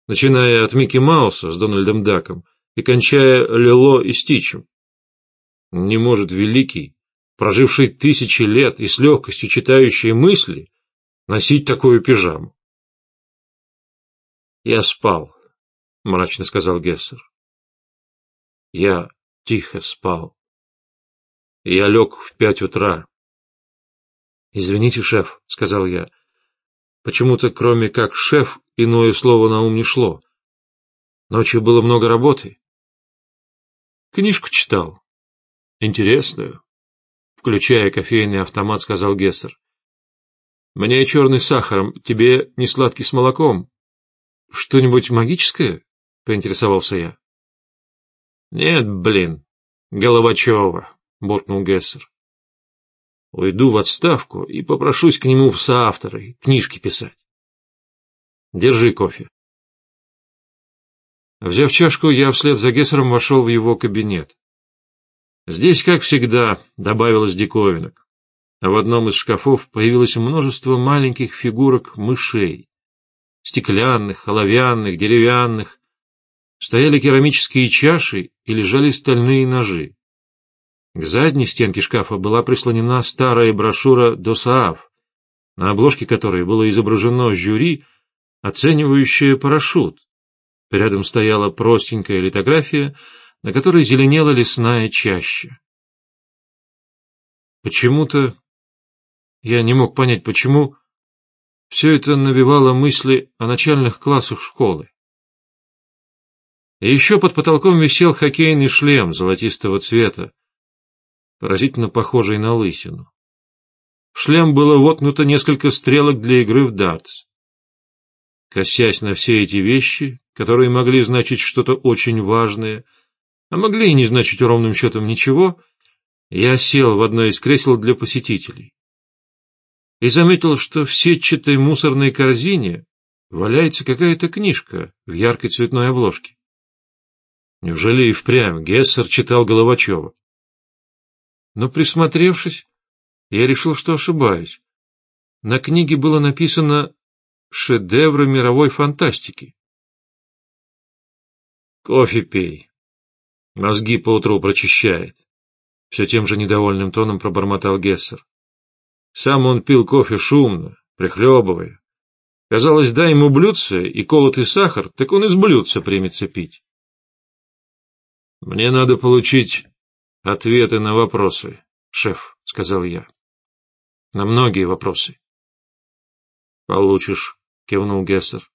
начиная от Микки Мауса с Дональдом Даком и кончая Лело и Стичем. Не может великий, проживший тысячи лет и с легкостью читающий мысли, носить такую пижаму. — Я спал, — мрачно сказал Гессер. Я тихо спал. Я лег в пять утра. — Извините, шеф, — сказал я. Почему-то, кроме как шеф, иное слово на ум не шло. Ночью было много работы. Книжку читал. Интересную. Включая кофейный автомат, сказал Гессер. Мне черный с сахаром, тебе не сладкий с молоком. Что-нибудь магическое? Поинтересовался я. Нет, блин, Головачева, буркнул Гессер. Уйду в отставку и попрошусь к нему в соавторы, книжки писать. Держи кофе. Взяв чашку, я вслед за Гессером вошел в его кабинет. Здесь, как всегда, добавилось диковинок. А в одном из шкафов появилось множество маленьких фигурок мышей. Стеклянных, оловянных, деревянных, стояли керамические чаши и лежали стальные ножи. К задней стенке шкафа была прислонена старая брошюра «Досаав», на обложке которой было изображено жюри, оценивающее парашют. Рядом стояла простенькая литография, на которой зеленела лесная чаща. Почему-то, я не мог понять, почему, все это навевало мысли о начальных классах школы. И еще под потолком висел хоккейный шлем золотистого цвета, поразительно похожий на лысину. В шлем было воткнуто несколько стрелок для игры в дартс. Косясь на все эти вещи, которые могли значить что-то очень важное, а могли и не значить ровным счетом ничего, я сел в одно из кресел для посетителей и заметил, что в сетчатой мусорной корзине валяется какая-то книжка в яркой цветной обложке. Неужели и впрямь Гессер читал Головачева? Но присмотревшись, я решил, что ошибаюсь. На книге было написано «Шедевры мировой фантастики». «Кофе пей. Мозги поутру прочищает», — все тем же недовольным тоном пробормотал Гессер. Сам он пил кофе шумно, прихлебывая, Казалось, дай ему блюдце и колотый сахар, так он из блюдца примется пить. «Мне надо получить ответы на вопросы, шеф», — сказал я. «На многие вопросы». «Получишь», — кивнул Гессер.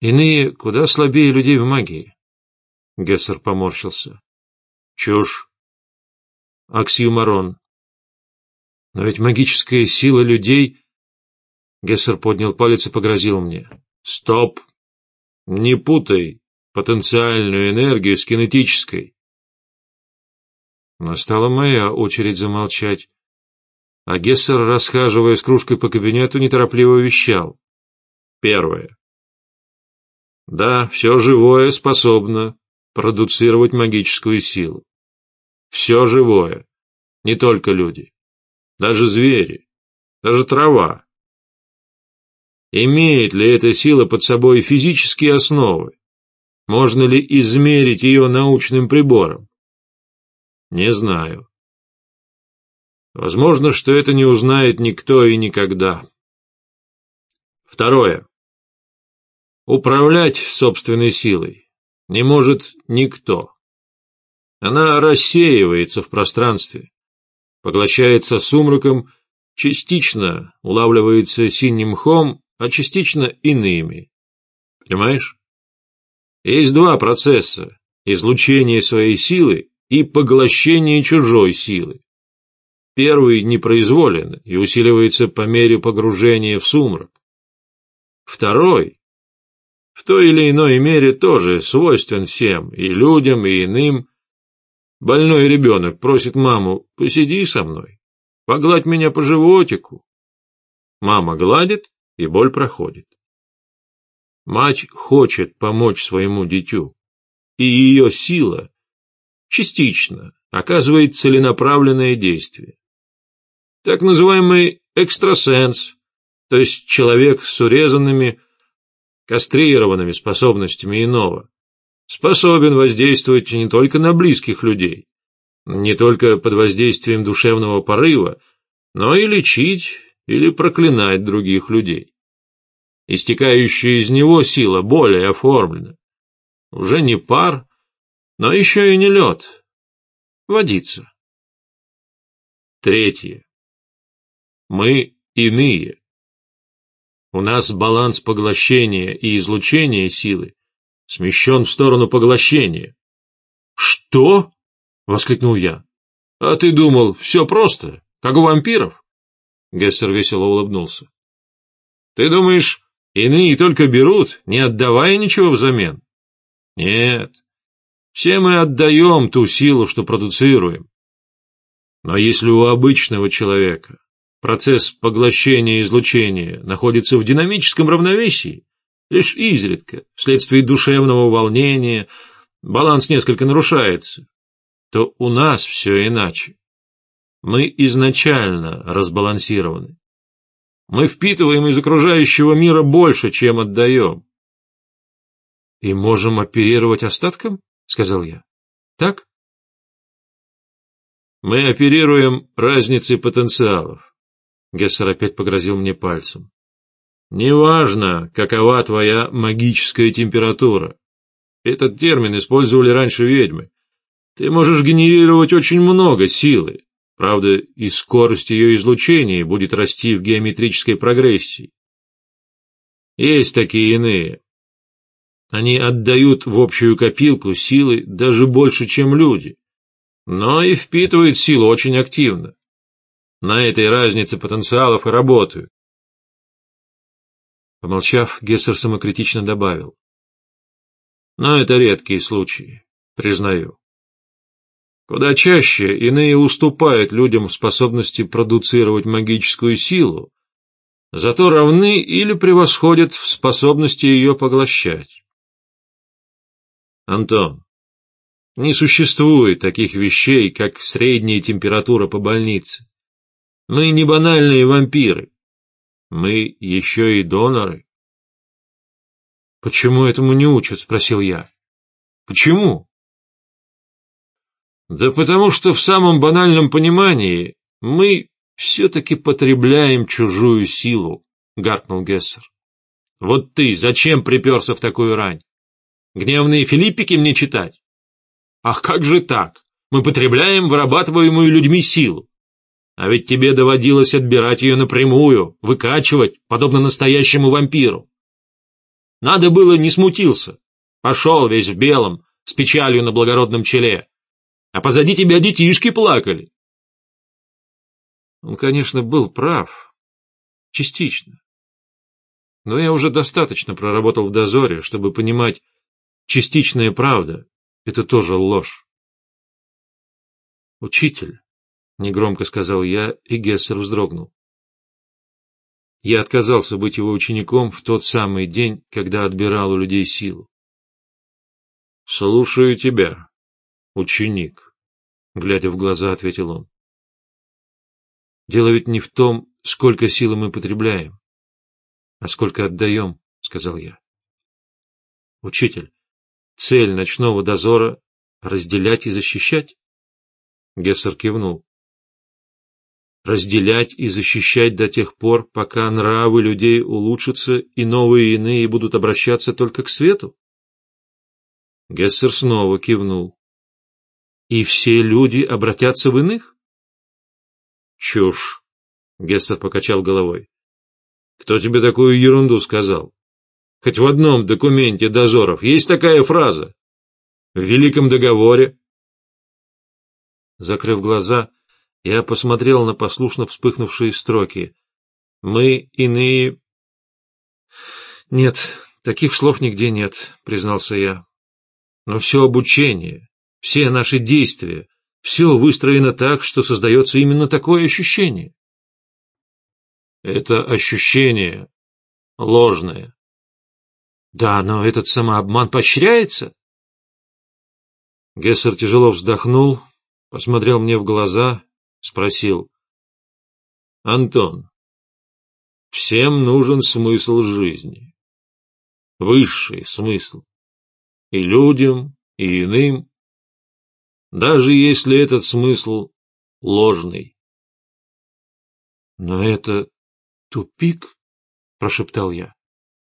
«Иные куда слабее людей в магии». Гессер поморщился. «Чушь. Оксюмарон. Но ведь магическая сила людей...» Гессер поднял палец и погрозил мне. «Стоп! Не путай потенциальную энергию с кинетической. Настала моя очередь замолчать, а Гессер, расхаживая с кружкой по кабинету, неторопливо вещал. Первое. Да, все живое способно продуцировать магическую силу. Все живое, не только люди, даже звери, даже трава. Имеет ли эта сила под собой физические основы? Можно ли измерить ее научным прибором? Не знаю. Возможно, что это не узнает никто и никогда. Второе. Управлять собственной силой не может никто. Она рассеивается в пространстве, поглощается сумраком, частично улавливается синим мхом, а частично иными. Понимаешь? Есть два процесса – излучение своей силы и поглощение чужой силы. Первый непроизволен и усиливается по мере погружения в сумрак. Второй в той или иной мере тоже свойствен всем, и людям, и иным. Больной ребенок просит маму, посиди со мной, погладь меня по животику. Мама гладит, и боль проходит. Мать хочет помочь своему дитю, и ее сила частично оказывает целенаправленное действие. Так называемый экстрасенс, то есть человек с урезанными, кастрированными способностями иного, способен воздействовать не только на близких людей, не только под воздействием душевного порыва, но и лечить или проклинать других людей. Истекающая из него сила более оформлена. Уже не пар, но еще и не лед. Водится. Третье. Мы иные. У нас баланс поглощения и излучения силы смещен в сторону поглощения. «Что?» — воскликнул я. «А ты думал, все просто, как у вампиров?» Гессер весело улыбнулся. «Ты думаешь, Иные только берут, не отдавая ничего взамен. Нет, все мы отдаем ту силу, что продуцируем. Но если у обычного человека процесс поглощения излучения находится в динамическом равновесии, лишь изредка, вследствие душевного волнения, баланс несколько нарушается, то у нас все иначе. Мы изначально разбалансированы. Мы впитываем из окружающего мира больше, чем отдаем. — И можем оперировать остатком? — сказал я. — Так? — Мы оперируем разницей потенциалов. Гессер опять погрозил мне пальцем. — Неважно, какова твоя магическая температура. Этот термин использовали раньше ведьмы. Ты можешь генерировать очень много силы, Правда, и скорость ее излучения будет расти в геометрической прогрессии. Есть такие иные. Они отдают в общую копилку силы даже больше, чем люди, но и впитывают силу очень активно. На этой разнице потенциалов и работают. Помолчав, Гессер самокритично добавил. Но это редкие случаи, признаю. Куда чаще иные уступают людям в способности продуцировать магическую силу, зато равны или превосходят в способности ее поглощать. Антон, не существует таких вещей, как средняя температура по больнице. Мы не банальные вампиры. Мы еще и доноры. — Почему этому не учат? — спросил я. — Почему? Да потому что в самом банальном понимании мы все-таки потребляем чужую силу, гаркнул Гессер. Вот ты зачем приперся в такую рань? Гневные филиппики мне читать? Ах, как же так? Мы потребляем вырабатываемую людьми силу. А ведь тебе доводилось отбирать ее напрямую, выкачивать, подобно настоящему вампиру. Надо было не смутился. Пошел весь в белом, с печалью на благородном челе. А позади тебя детишки плакали. Он, конечно, был прав. Частично. Но я уже достаточно проработал в дозоре, чтобы понимать, частичная правда — это тоже ложь. «Учитель», — негромко сказал я, и Гессер вздрогнул. Я отказался быть его учеником в тот самый день, когда отбирал у людей силу. «Слушаю тебя, ученик», — глядя в глаза, ответил он. «Дело ведь не в том, сколько силы мы потребляем, а сколько отдаем», — сказал я. «Учитель, цель ночного дозора — разделять и защищать?» Гессер кивнул. «Разделять и защищать до тех пор, пока нравы людей улучшатся и новые иные будут обращаться только к свету?» Гессер снова кивнул. «И все люди обратятся в иных?» «Чушь!» — Гессер покачал головой. «Кто тебе такую ерунду сказал? Хоть в одном документе дозоров есть такая фраза. В Великом договоре...» Закрыв глаза, я посмотрел на послушно вспыхнувшие строки. «Мы иные...» «Нет, таких слов нигде нет», — признался я. Но все обучение, все наши действия, все выстроено так, что создается именно такое ощущение. Это ощущение ложное. Да, но этот самообман поощряется. Гессер тяжело вздохнул, посмотрел мне в глаза, спросил. — Антон, всем нужен смысл жизни. Высший смысл и людям, и иным, даже если этот смысл ложный. — Но это тупик, — прошептал я.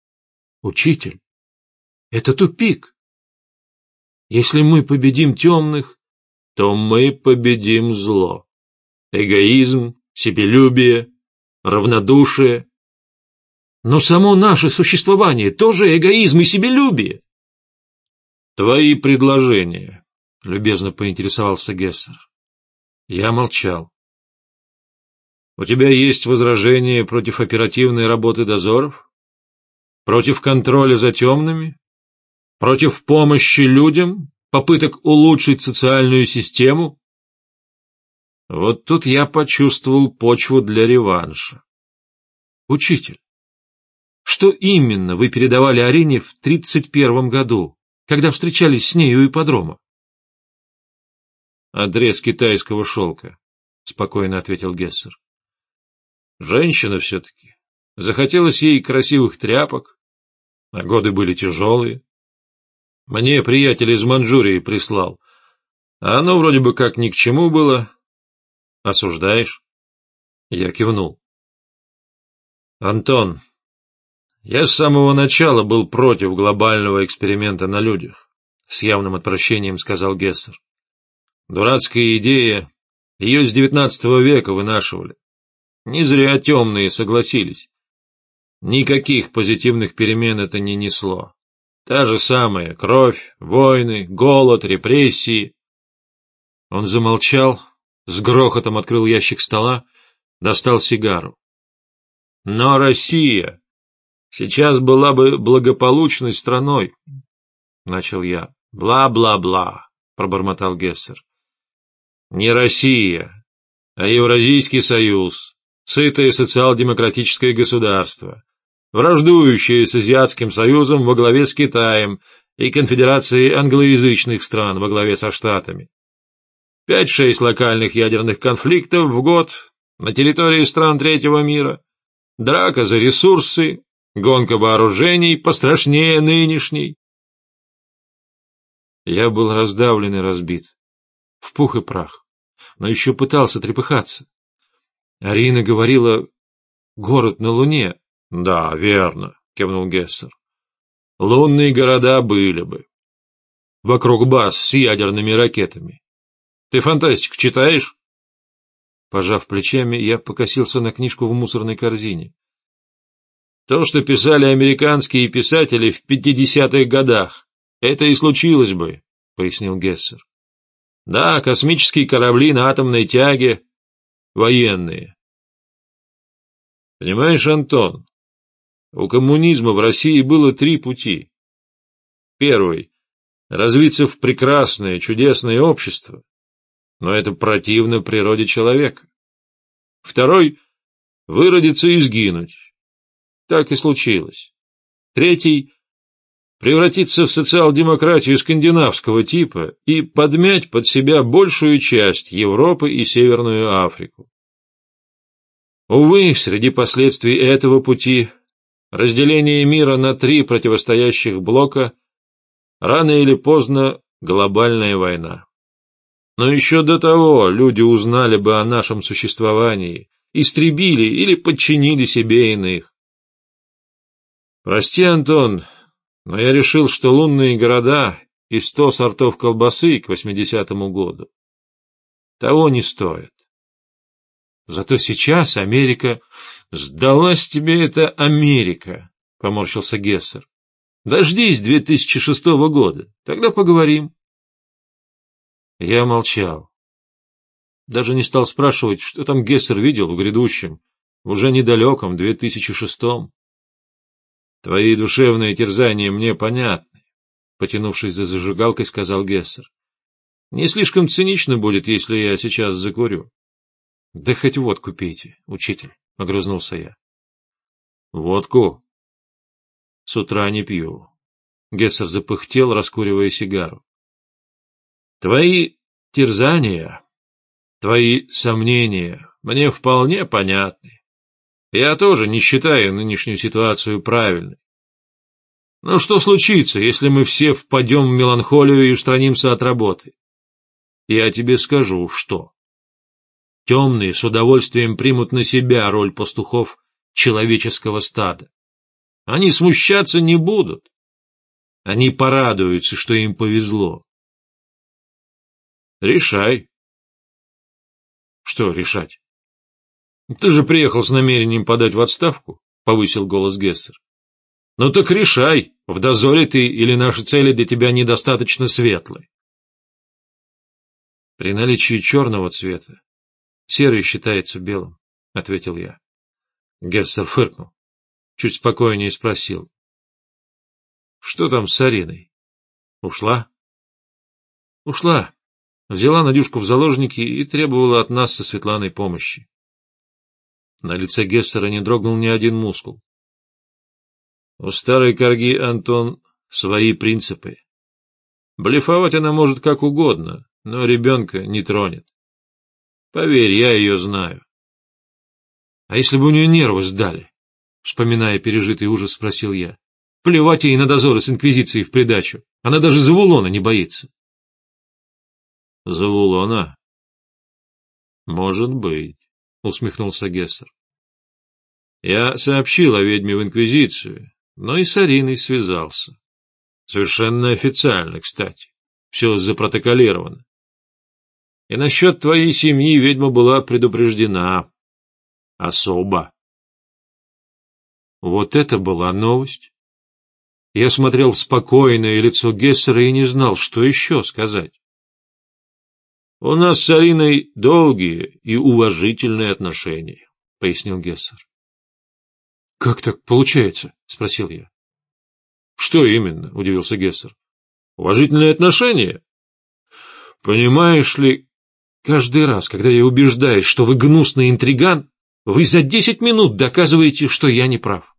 — Учитель, это тупик. Если мы победим темных, то мы победим зло. Эгоизм, себелюбие, равнодушие. Но само наше существование тоже эгоизм и себелюбие. Твои предложения, — любезно поинтересовался Гессер. Я молчал. У тебя есть возражения против оперативной работы дозоров? Против контроля за темными? Против помощи людям? Попыток улучшить социальную систему? Вот тут я почувствовал почву для реванша. Учитель, что именно вы передавали Арине в тридцать первом году? когда встречались с ней у ипподрома? — Адрес китайского шелка, — спокойно ответил Гессер. — Женщина все-таки. Захотелось ей красивых тряпок, а годы были тяжелые. Мне приятель из Манчжурии прислал, а оно вроде бы как ни к чему было. Осуждаешь? Я кивнул. — Антон, я с самого начала был против глобального эксперимента на людях, — с явным отвращением сказал Гессер. Дурацкая идея, ее с девятнадцатого века вынашивали. Не зря темные согласились. Никаких позитивных перемен это не несло. Та же самая кровь, войны, голод, репрессии. Он замолчал, с грохотом открыл ящик стола, достал сигару. Но Россия Сейчас была бы благополучной страной, — начал я. Бла-бла-бла, — пробормотал Гессер. Не Россия, а Евразийский союз, сытое социал-демократическое государство, враждующее с Азиатским союзом во главе с Китаем и конфедерацией англоязычных стран во главе со Штатами. Пять-шесть локальных ядерных конфликтов в год на территории стран третьего мира, драка за ресурсы, Гонка вооружений пострашнее нынешней. Я был раздавлен и разбит, в пух и прах, но еще пытался трепыхаться. Арина говорила «город на Луне», — Да, верно, — кивнул Гессер. — Лунные города были бы. Вокруг баз с ядерными ракетами. Ты фантастику читаешь? Пожав плечами, я покосился на книжку в мусорной корзине. То, что писали американские писатели в пятидесятых годах, это и случилось бы, — пояснил Гессер. Да, космические корабли на атомной тяге, военные. Понимаешь, Антон, у коммунизма в России было три пути. Первый — развиться в прекрасное, чудесное общество, но это противно природе человека. Второй — выродиться и сгинуть. Так и случилось. Третий — превратиться в социал-демократию скандинавского типа и подмять под себя большую часть Европы и Северную Африку. Увы, среди последствий этого пути разделение мира на три противостоящих блока рано или поздно глобальная война. Но еще до того люди узнали бы о нашем существовании, истребили или подчинили себе иных. Прости, Антон, но я решил, что лунные города и сто сортов колбасы к восьмидесятому году того не стоят. Зато сейчас Америка... Сдалась тебе эта Америка, — поморщился Гессер. Дождись 2006 года, тогда поговорим. Я молчал. Даже не стал спрашивать, что там Гессер видел в грядущем, в уже недалеком 2006-м. Твои душевные терзания мне понятны, — потянувшись за зажигалкой, сказал Гессер. Не слишком цинично будет, если я сейчас закурю. — Да хоть водку пейте, учитель, — огрызнулся я. — Водку? — С утра не пью. Гессер запыхтел, раскуривая сигару. Твои терзания, твои сомнения мне вполне понятны. Я тоже не считаю нынешнюю ситуацию правильной. Но что случится, если мы все впадем в меланхолию и устранимся от работы? Я тебе скажу, что. Темные с удовольствием примут на себя роль пастухов человеческого стада. Они смущаться не будут. Они порадуются, что им повезло. Решай. Что решать? Ты же приехал с намерением подать в отставку, повысил голос Гессер. Ну так решай, в дозоре ты или наши цели для тебя недостаточно светлые. При наличии черного цвета серый считается белым, ответил я. Гессер фыркнул. Чуть спокойнее спросил. Что там с Ариной? Ушла? Ушла, взяла Надюшку в заложники и требовала от нас со Светланой помощи. На лице Гессера не дрогнул ни один мускул. У старой корги, Антон, свои принципы. Блефовать она может как угодно, но ребенка не тронет. Поверь, я ее знаю. — А если бы у нее нервы сдали? — вспоминая пережитый ужас, спросил я. — Плевать ей на дозоры с Инквизицией в придачу. Она даже Завулона не боится. — Завулона? — Может быть, — усмехнулся Гессер. — Я сообщил о ведьме в Инквизицию, но и с Ариной связался. Совершенно официально, кстати. Все запротоколировано. И насчет твоей семьи ведьма была предупреждена. Особо. Вот это была новость. Я смотрел в спокойное лицо Гессера и не знал, что еще сказать. — У нас с Ариной долгие и уважительные отношения, — пояснил Гессер. — Как так получается? — спросил я. — Что именно? — удивился Гессер. — Уважительные отношения? — Понимаешь ли, каждый раз, когда я убеждаюсь, что вы гнусный интриган, вы за десять минут доказываете, что я не прав.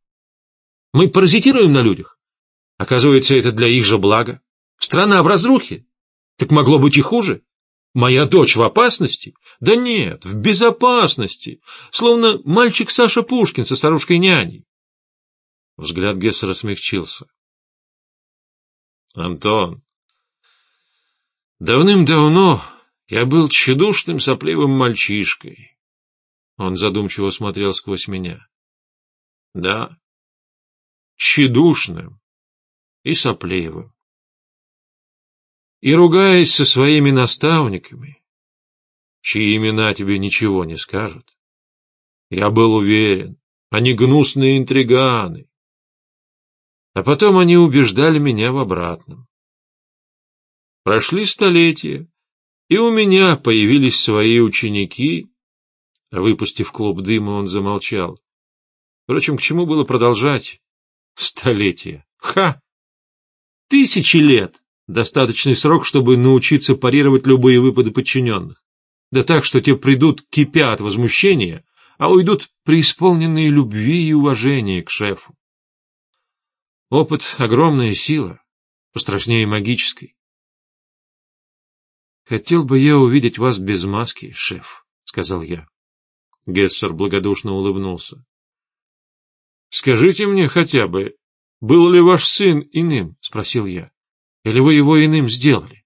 Мы паразитируем на людях. Оказывается, это для их же блага. Страна в разрухе. Так могло быть и хуже. Моя дочь в опасности? Да нет, в безопасности. Словно мальчик Саша Пушкин со старушкой-няней. Взгляд Гессера смягчился. Антон, давным-давно я был тщедушным сопливым мальчишкой. Он задумчиво смотрел сквозь меня. Да, тщедушным и сопливым. И ругаясь со своими наставниками, чьи имена тебе ничего не скажут, я был уверен, они гнусные интриганы. А потом они убеждали меня в обратном. Прошли столетия, и у меня появились свои ученики. Выпустив клуб дыма, он замолчал. Впрочем, к чему было продолжать? Столетия. Ха! Тысячи лет! Достаточный срок, чтобы научиться парировать любые выпады подчиненных. Да так, что те придут, кипя от возмущения, а уйдут преисполненные любви и уважения к шефу. Опыт — огромная сила, пострашнее магической. «Хотел бы я увидеть вас без маски, шеф», — сказал я. Гессер благодушно улыбнулся. «Скажите мне хотя бы, был ли ваш сын иным?» — спросил я. «Или вы его иным сделали?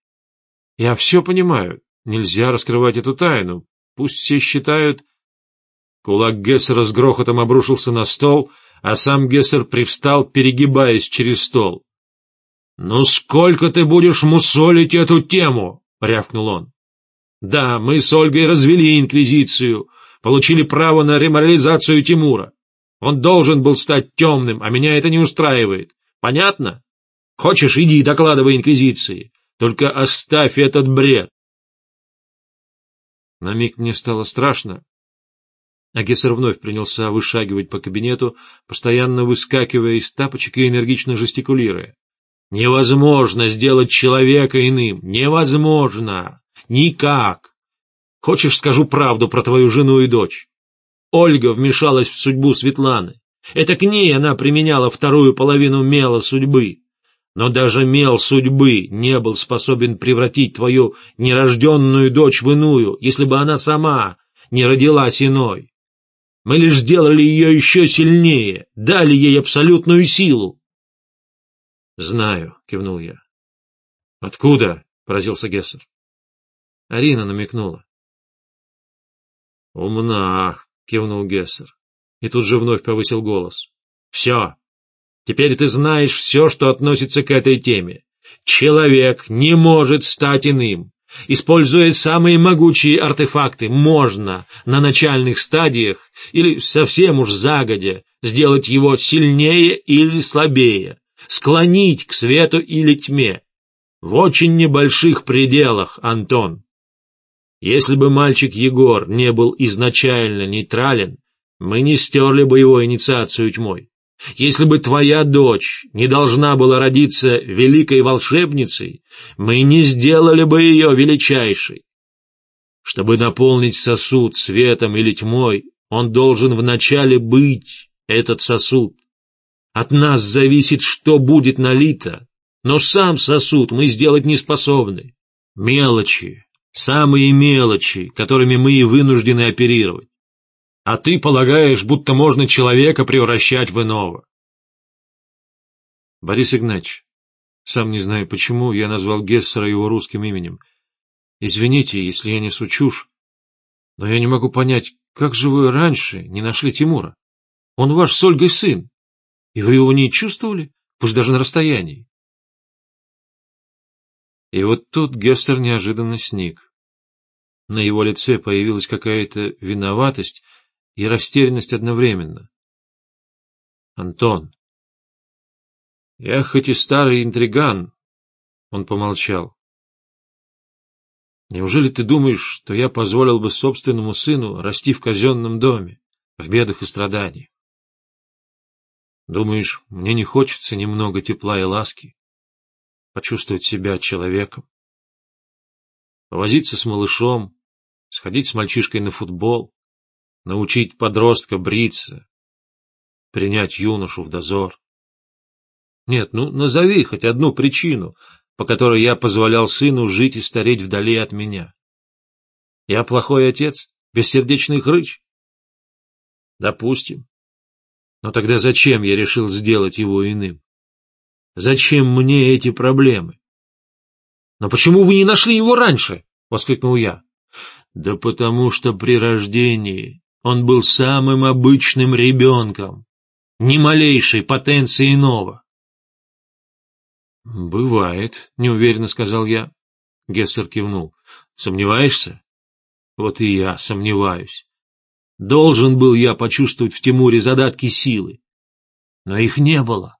Я все понимаю, нельзя раскрывать эту тайну. Пусть все считают...» Кулак Гессера с грохотом обрушился на стол, а сам Гессер привстал, перегибаясь через стол. «Ну сколько ты будешь мусолить эту тему?» — рявкнул он. «Да, мы с Ольгой развели Инквизицию, получили право на реморализацию Тимура. Он должен был стать темным, а меня это не устраивает. Понятно? Хочешь, иди докладывай Инквизиции. Только оставь этот бред. На миг мне стало страшно, Агессер вновь принялся вышагивать по кабинету, постоянно выскакивая из тапочек и энергично жестикулируя. «Невозможно сделать человека иным! Невозможно! Никак! Хочешь, скажу правду про твою жену и дочь? Ольга вмешалась в судьбу Светланы. Это к ней она применяла вторую половину мела судьбы. Но даже мел судьбы не был способен превратить твою нерожденную дочь в иную, если бы она сама не родилась иной. Мы лишь сделали ее еще сильнее, дали ей абсолютную силу. — Знаю, — кивнул я. — Откуда? — поразился Гессер. Арина намекнула. — Умна, — кивнул Гессер. И тут же вновь повысил голос. — Все. Теперь ты знаешь все, что относится к этой теме. Человек не может стать иным. Используя самые могучие артефакты, можно на начальных стадиях или совсем уж загодя сделать его сильнее или слабее, склонить к свету или тьме. В очень небольших пределах, Антон. Если бы мальчик Егор не был изначально нейтрален, мы не стерли бы его инициацию тьмой. Если бы твоя дочь не должна была родиться великой волшебницей, мы не сделали бы ее величайшей. Чтобы наполнить сосуд светом или тьмой, он должен вначале быть, этот сосуд. От нас зависит, что будет налито, но сам сосуд мы сделать не способны. Мелочи, самые мелочи, которыми мы и вынуждены оперировать а ты полагаешь, будто можно человека превращать в иного. Борис Игнатьевич, сам не знаю почему, я назвал Гессера его русским именем. Извините, если я несу чушь, но я не могу понять, как же вы раньше не нашли Тимура? Он ваш с Ольгой сын, и вы его не чувствовали, пусть даже на расстоянии. И вот тут Гессер неожиданно сник. На его лице появилась какая-то виноватость, и растерянность одновременно. Антон. Я хоть и старый интриган, он помолчал. Неужели ты думаешь, что я позволил бы собственному сыну расти в казенном доме, в бедах и страданиях? Думаешь, мне не хочется немного тепла и ласки, почувствовать себя человеком, повозиться с малышом, сходить с мальчишкой на футбол, научить подростка бриться, принять юношу в дозор. Нет, ну назови хоть одну причину, по которой я позволял сыну жить и стареть вдали от меня. Я плохой отец, бессердечный хрыч? Допустим. Но тогда зачем я решил сделать его иным? Зачем мне эти проблемы? — Но почему вы не нашли его раньше? — воскликнул я. — Да потому что при рождении он был самым обычным ребенком. Ни малейшей потенции иного. «Бывает», — неуверенно сказал я. Гессер кивнул. «Сомневаешься?» «Вот и я сомневаюсь. Должен был я почувствовать в Тимуре задатки силы. Но их не было».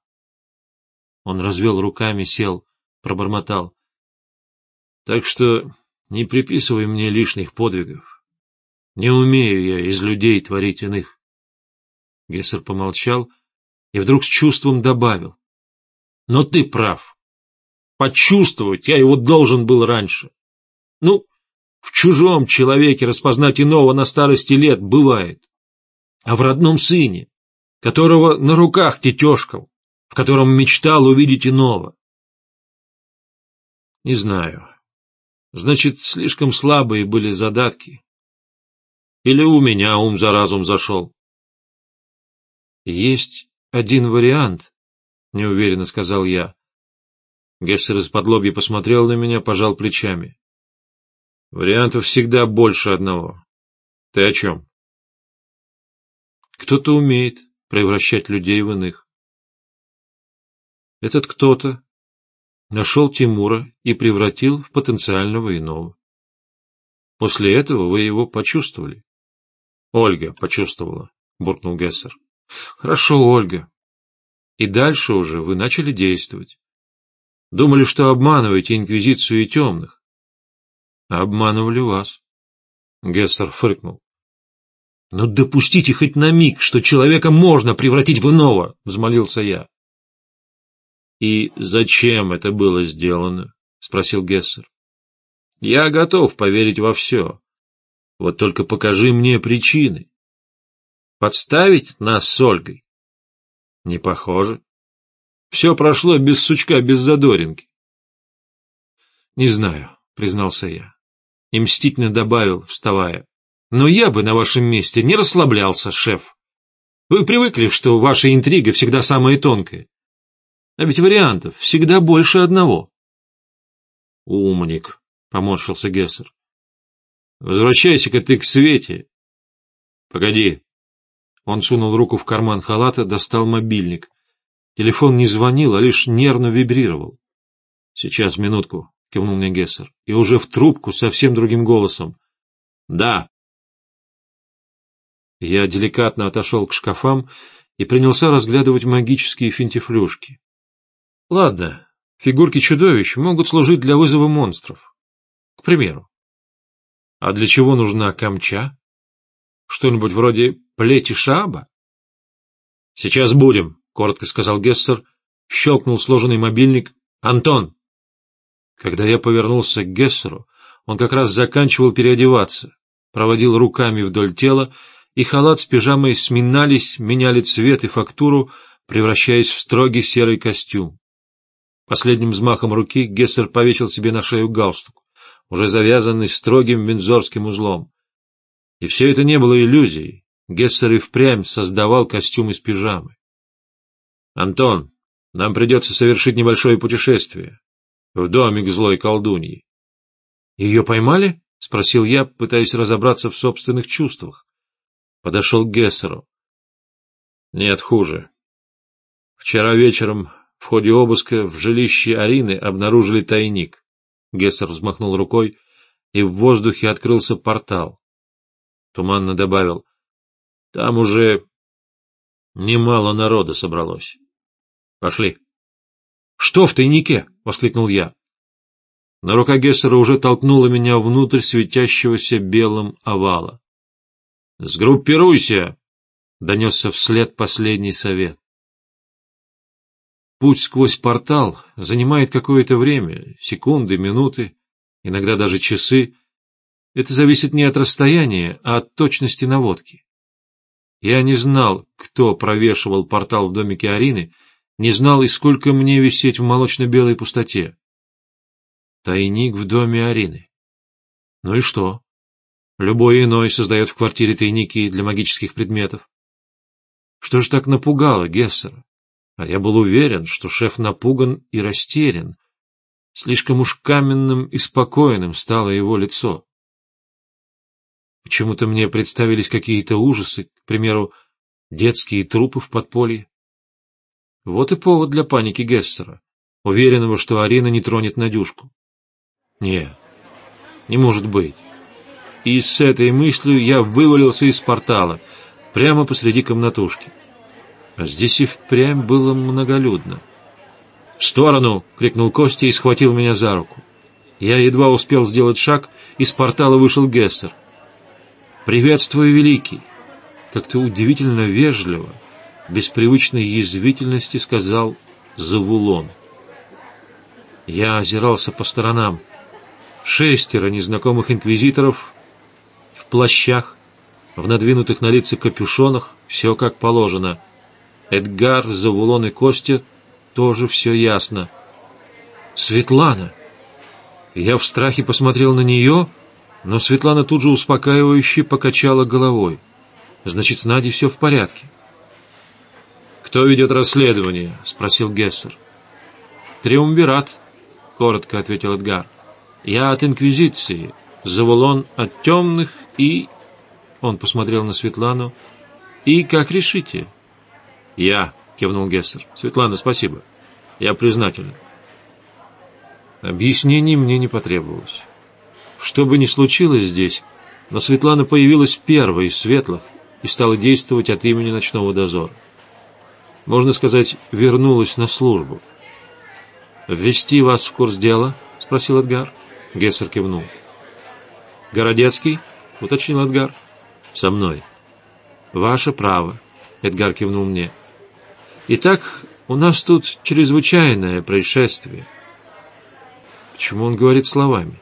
Он развел руками, сел, пробормотал. «Так что не приписывай мне лишних подвигов. Не умею я из людей творить иных». Гессер помолчал и вдруг с чувством добавил. Но ты прав. Почувствовать я его должен был раньше. Ну, в чужом человеке распознать иного на старости лет бывает. А в родном сыне, которого на руках тетешкал, в котором мечтал увидеть иного. Не знаю. Значит, слишком слабые были задатки. Или у меня ум за разум зашел. Есть один вариант, — неуверенно сказал я. Гессер из-под лобья посмотрел на меня, пожал плечами. — Вариантов всегда больше одного. Ты о чем? — Кто-то умеет превращать людей в иных. Этот кто-то нашел Тимура и превратил в потенциального иного. После этого вы его почувствовали. — Ольга почувствовала, — буркнул Гессер. — Хорошо, Ольга, и дальше уже вы начали действовать. Думали, что обманываете Инквизицию и темных. А обманывали вас. Гессер фыркнул. — Ну допустите хоть на миг, что человека можно превратить в иного, — взмолился я. — И зачем это было сделано? — спросил Гессер. — Я готов поверить во все. Вот только покажи мне причины. Подставить нас с Ольгой? — Не похоже. Все прошло без сучка, без задоринки. — Не знаю, — признался я. И мстительно добавил, вставая. — Но я бы на вашем месте не расслаблялся, шеф. Вы привыкли, что ваша интрига всегда самая тонкая. А ведь вариантов всегда больше одного. — Умник, — поморщился Гессер. — Возвращайся-ка ты к Свете. — Погоди, он сунул руку в карман халата, достал мобильник. Телефон не звонил, а лишь нервно вибрировал. — Сейчас, минутку, — кивнул мне Гессер, и уже в трубку совсем другим голосом. — Да. Я деликатно отошел к шкафам и принялся разглядывать магические финтифлюшки. Ладно, фигурки чудовищ могут служить для вызова монстров. К примеру. А для чего нужна камча? Что-нибудь вроде плети Шааба? — Сейчас будем, — коротко сказал Гессер, щелкнул сложенный мобильник. — Антон! Когда я повернулся к Гессеру, он как раз заканчивал переодеваться, проводил руками вдоль тела, и халат с пижамой сминались, меняли цвет и фактуру, превращаясь в строгий серый костюм. Последним взмахом руки Гессер повесил себе на шею галстук, уже завязанный строгим вензорским узлом. И все это не было иллюзией. Гессер и впрямь создавал костюм из пижамы. — Антон, нам придется совершить небольшое путешествие. В домик злой колдуньи. — Ее поймали? — спросил я, пытаясь разобраться в собственных чувствах. Подошел к Гессеру. — Нет, хуже. Вчера вечером в ходе обыска в жилище Арины обнаружили тайник. Гессер взмахнул рукой, и в воздухе открылся портал. Туманно добавил. — Там уже немало народа собралось. Пошли. — Что в тайнике? — воскликнул я. Но рука Гессера уже толкнула меня внутрь светящегося белым овала. — Сгруппируйся! — донесся вслед последний совет. Путь сквозь портал занимает какое-то время, секунды, минуты, иногда даже часы, это зависит не от расстояния, а от точности наводки. Я не знал, кто провешивал портал в домике Арины, не знал и сколько мне висеть в молочно-белой пустоте. Тайник в доме Арины. Ну и что? Любой иной создает в квартире тайники для магических предметов. Что же так напугало Гессера? А я был уверен, что шеф напуган и растерян. Слишком уж каменным и спокойным стало его лицо. Почему-то мне представились какие-то ужасы, к примеру, детские трупы в подполье. Вот и повод для паники Гессера, уверенного, что Арина не тронет Надюшку. Нет, не может быть. И с этой мыслью я вывалился из портала, прямо посреди комнатушки. Здесь и впрямь было многолюдно. «В сторону!» — крикнул Костя и схватил меня за руку. Я едва успел сделать шаг, из портала вышел Гессер. «Приветствую, Великий!» Как-то удивительно вежливо, без привычной язвительности сказал Завулон. Я озирался по сторонам. Шестеро незнакомых инквизиторов в плащах, в надвинутых на лица капюшонах, все как положено. Эдгар, Завулон и Костя тоже все ясно. «Светлана!» Я в страхе посмотрел на нее, но Светлана тут же успокаивающе покачала головой. «Значит, с Надей все в порядке». «Кто ведет расследование?» — спросил Гессер. «Триумвират», — коротко ответил Эдгар. «Я от Инквизиции, Завулон от темных и...» Он посмотрел на Светлану. «И как решите?» «Я», — кивнул Гессер. «Светлана, спасибо. Я признателен. Объяснений мне не потребовалось. Что бы ни случилось здесь, но Светлана появилась первой из светлых и стала действовать от имени ночного дозора. Можно сказать, вернулась на службу. «Ввести вас в курс дела?» — спросил Эдгар. Гессер кивнул. «Городецкий?» — уточнил Эдгар. «Со мной». «Ваше право», — Эдгар кивнул мне. «Итак, у нас тут чрезвычайное происшествие. Почему он говорит словами?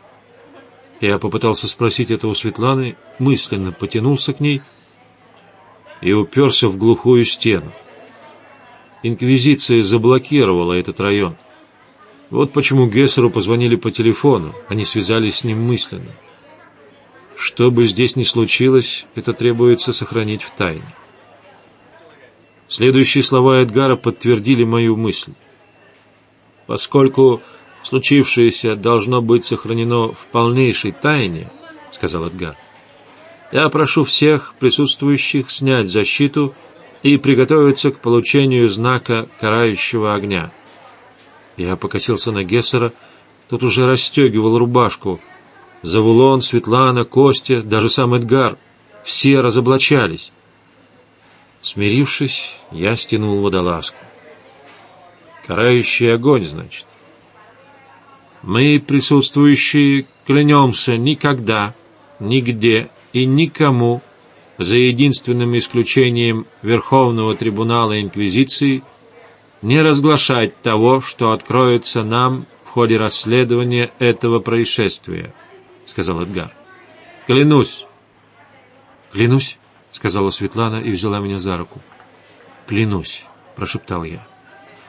Я попытался спросить это у Светланы, мысленно потянулся к ней и уперся в глухую стену. Инквизиция заблокировала этот район. Вот почему Гессеру позвонили по телефону, они связались с ним мысленно. Что бы здесь ни случилось, это требуется сохранить в тайне. Следующие слова Эдгара подтвердили мою мысль. «Поскольку случившееся должно быть сохранено в полнейшей тайне», — сказал Эдгар, — «я прошу всех присутствующих снять защиту и приготовиться к получению знака карающего огня». Я покосился на Гессера, тот уже расстегивал рубашку. Завулон, Светлана, Костя, даже сам Эдгар — все разоблачались. Смирившись, я стянул водолазку. Карающий огонь, значит. Мы, присутствующие, клянемся никогда, нигде и никому, за единственным исключением Верховного Трибунала Инквизиции, не разглашать того, что откроется нам в ходе расследования этого происшествия, — сказал Эдгар. — Клянусь. — Клянусь. — сказала Светлана и взяла меня за руку. «Клянусь», — прошептал я.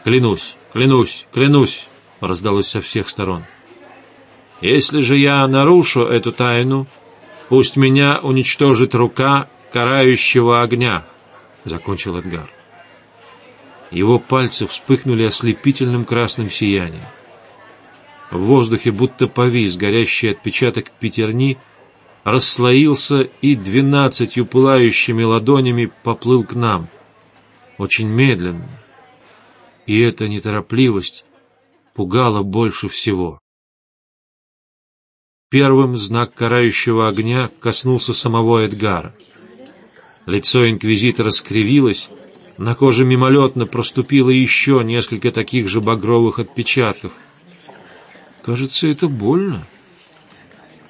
«Клянусь, клянусь, клянусь», — раздалось со всех сторон. «Если же я нарушу эту тайну, пусть меня уничтожит рука карающего огня», — закончил Эдгар. Его пальцы вспыхнули ослепительным красным сиянием. В воздухе будто повис горящий отпечаток пятерни — расслоился и двенадцатью пылающими ладонями поплыл к нам. Очень медленно. И эта неторопливость пугала больше всего. Первым знак карающего огня коснулся самого Эдгара. Лицо инквизитора скривилось, на коже мимолетно проступило еще несколько таких же багровых отпечатков. Кажется, это больно.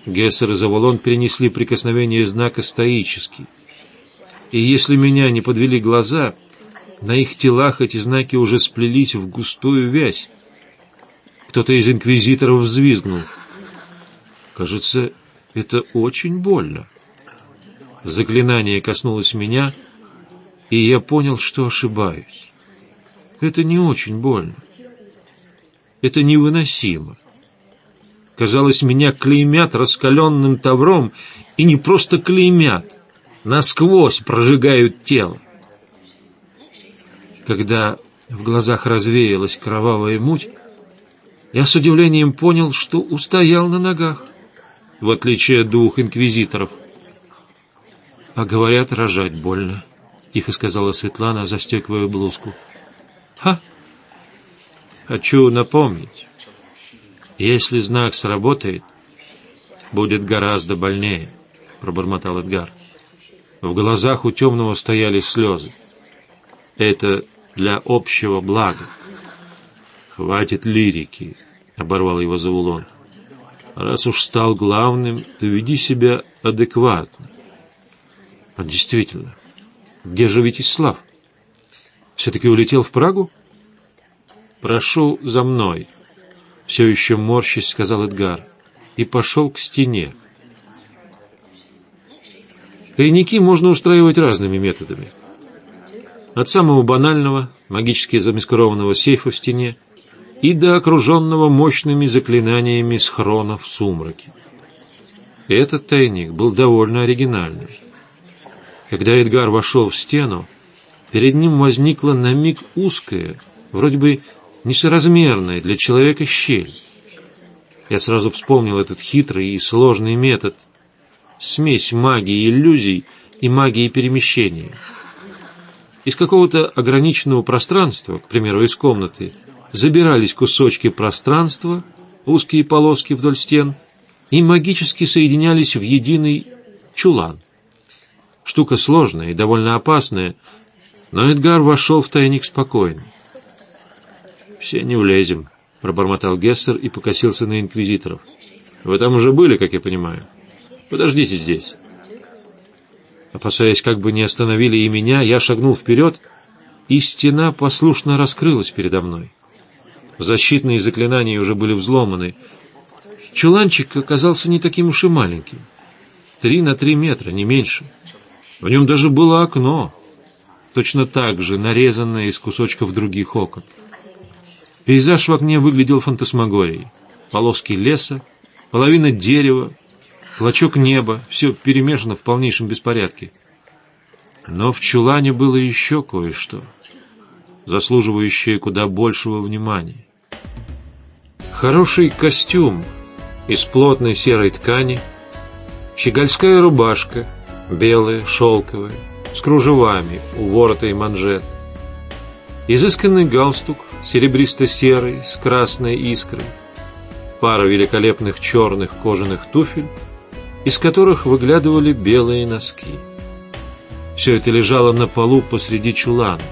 Гессер и Заволон перенесли прикосновение знака стоически. И если меня не подвели глаза, на их телах эти знаки уже сплелись в густую вязь. Кто-то из инквизиторов взвизгнул. Кажется, это очень больно. Заклинание коснулось меня, и я понял, что ошибаюсь. Это не очень больно. Это невыносимо. Казалось, меня клеймят раскаленным тавром, и не просто клеймят, насквозь прожигают тело. Когда в глазах развеялась кровавая муть, я с удивлением понял, что устоял на ногах, в отличие от двух инквизиторов. — А говорят, рожать больно, — тихо сказала Светлана, застегивая блузку. Ха! Хочу напомнить, если знак сработает, будет гораздо больнее, пробормотал Эдгар. В глазах у темного стояли слезы. Это для общего блага. Хватит лирики, оборвал его Завулон. Раз уж стал главным, то веди себя адекватно. А действительно, где же Витислав? Все-таки улетел в Прагу? Прошу за мной, все еще морщись, сказал Эдгар, и пошел к стене. Тайники можно устраивать разными методами. От самого банального, магически замаскированного сейфа в стене, и до окруженного мощными заклинаниями схрона в сумраке. Этот тайник был довольно оригинальным. Когда Эдгар вошел в стену, перед ним возникла на миг узкая, вроде бы несоразмерная для человека щель. Я сразу вспомнил этот хитрый и сложный метод, смесь магии иллюзий и магии перемещения. Из какого-то ограниченного пространства, к примеру, из комнаты, забирались кусочки пространства, узкие полоски вдоль стен, и магически соединялись в единый чулан. Штука сложная и довольно опасная, но Эдгар вошел в тайник спокойно. «Все не влезем», — пробормотал Гессер и покосился на инквизиторов. «Вы там уже были, как я понимаю. Подождите здесь». Опасаясь, как бы не остановили и меня, я шагнул вперед, и стена послушно раскрылась передо мной. Защитные заклинания уже были взломаны. Чуланчик оказался не таким уж и маленьким. Три на три метра, не меньше. В нем даже было окно, точно так же нарезанное из кусочков других окон. Пейзаж в окне выглядел фантасмагорией. Полоски леса, половина дерева, клочок неба, все перемешано в полнейшем беспорядке. Но в чулане было еще кое-что, заслуживающее куда большего внимания. Хороший костюм из плотной серой ткани, щегольская рубашка — белые, шелковые, с кружевами у ворота и манжет. Изысканный галстук, серебристо-серый, с красной искрой. Пара великолепных черных кожаных туфель, из которых выглядывали белые носки. Все это лежало на полу посреди чулана.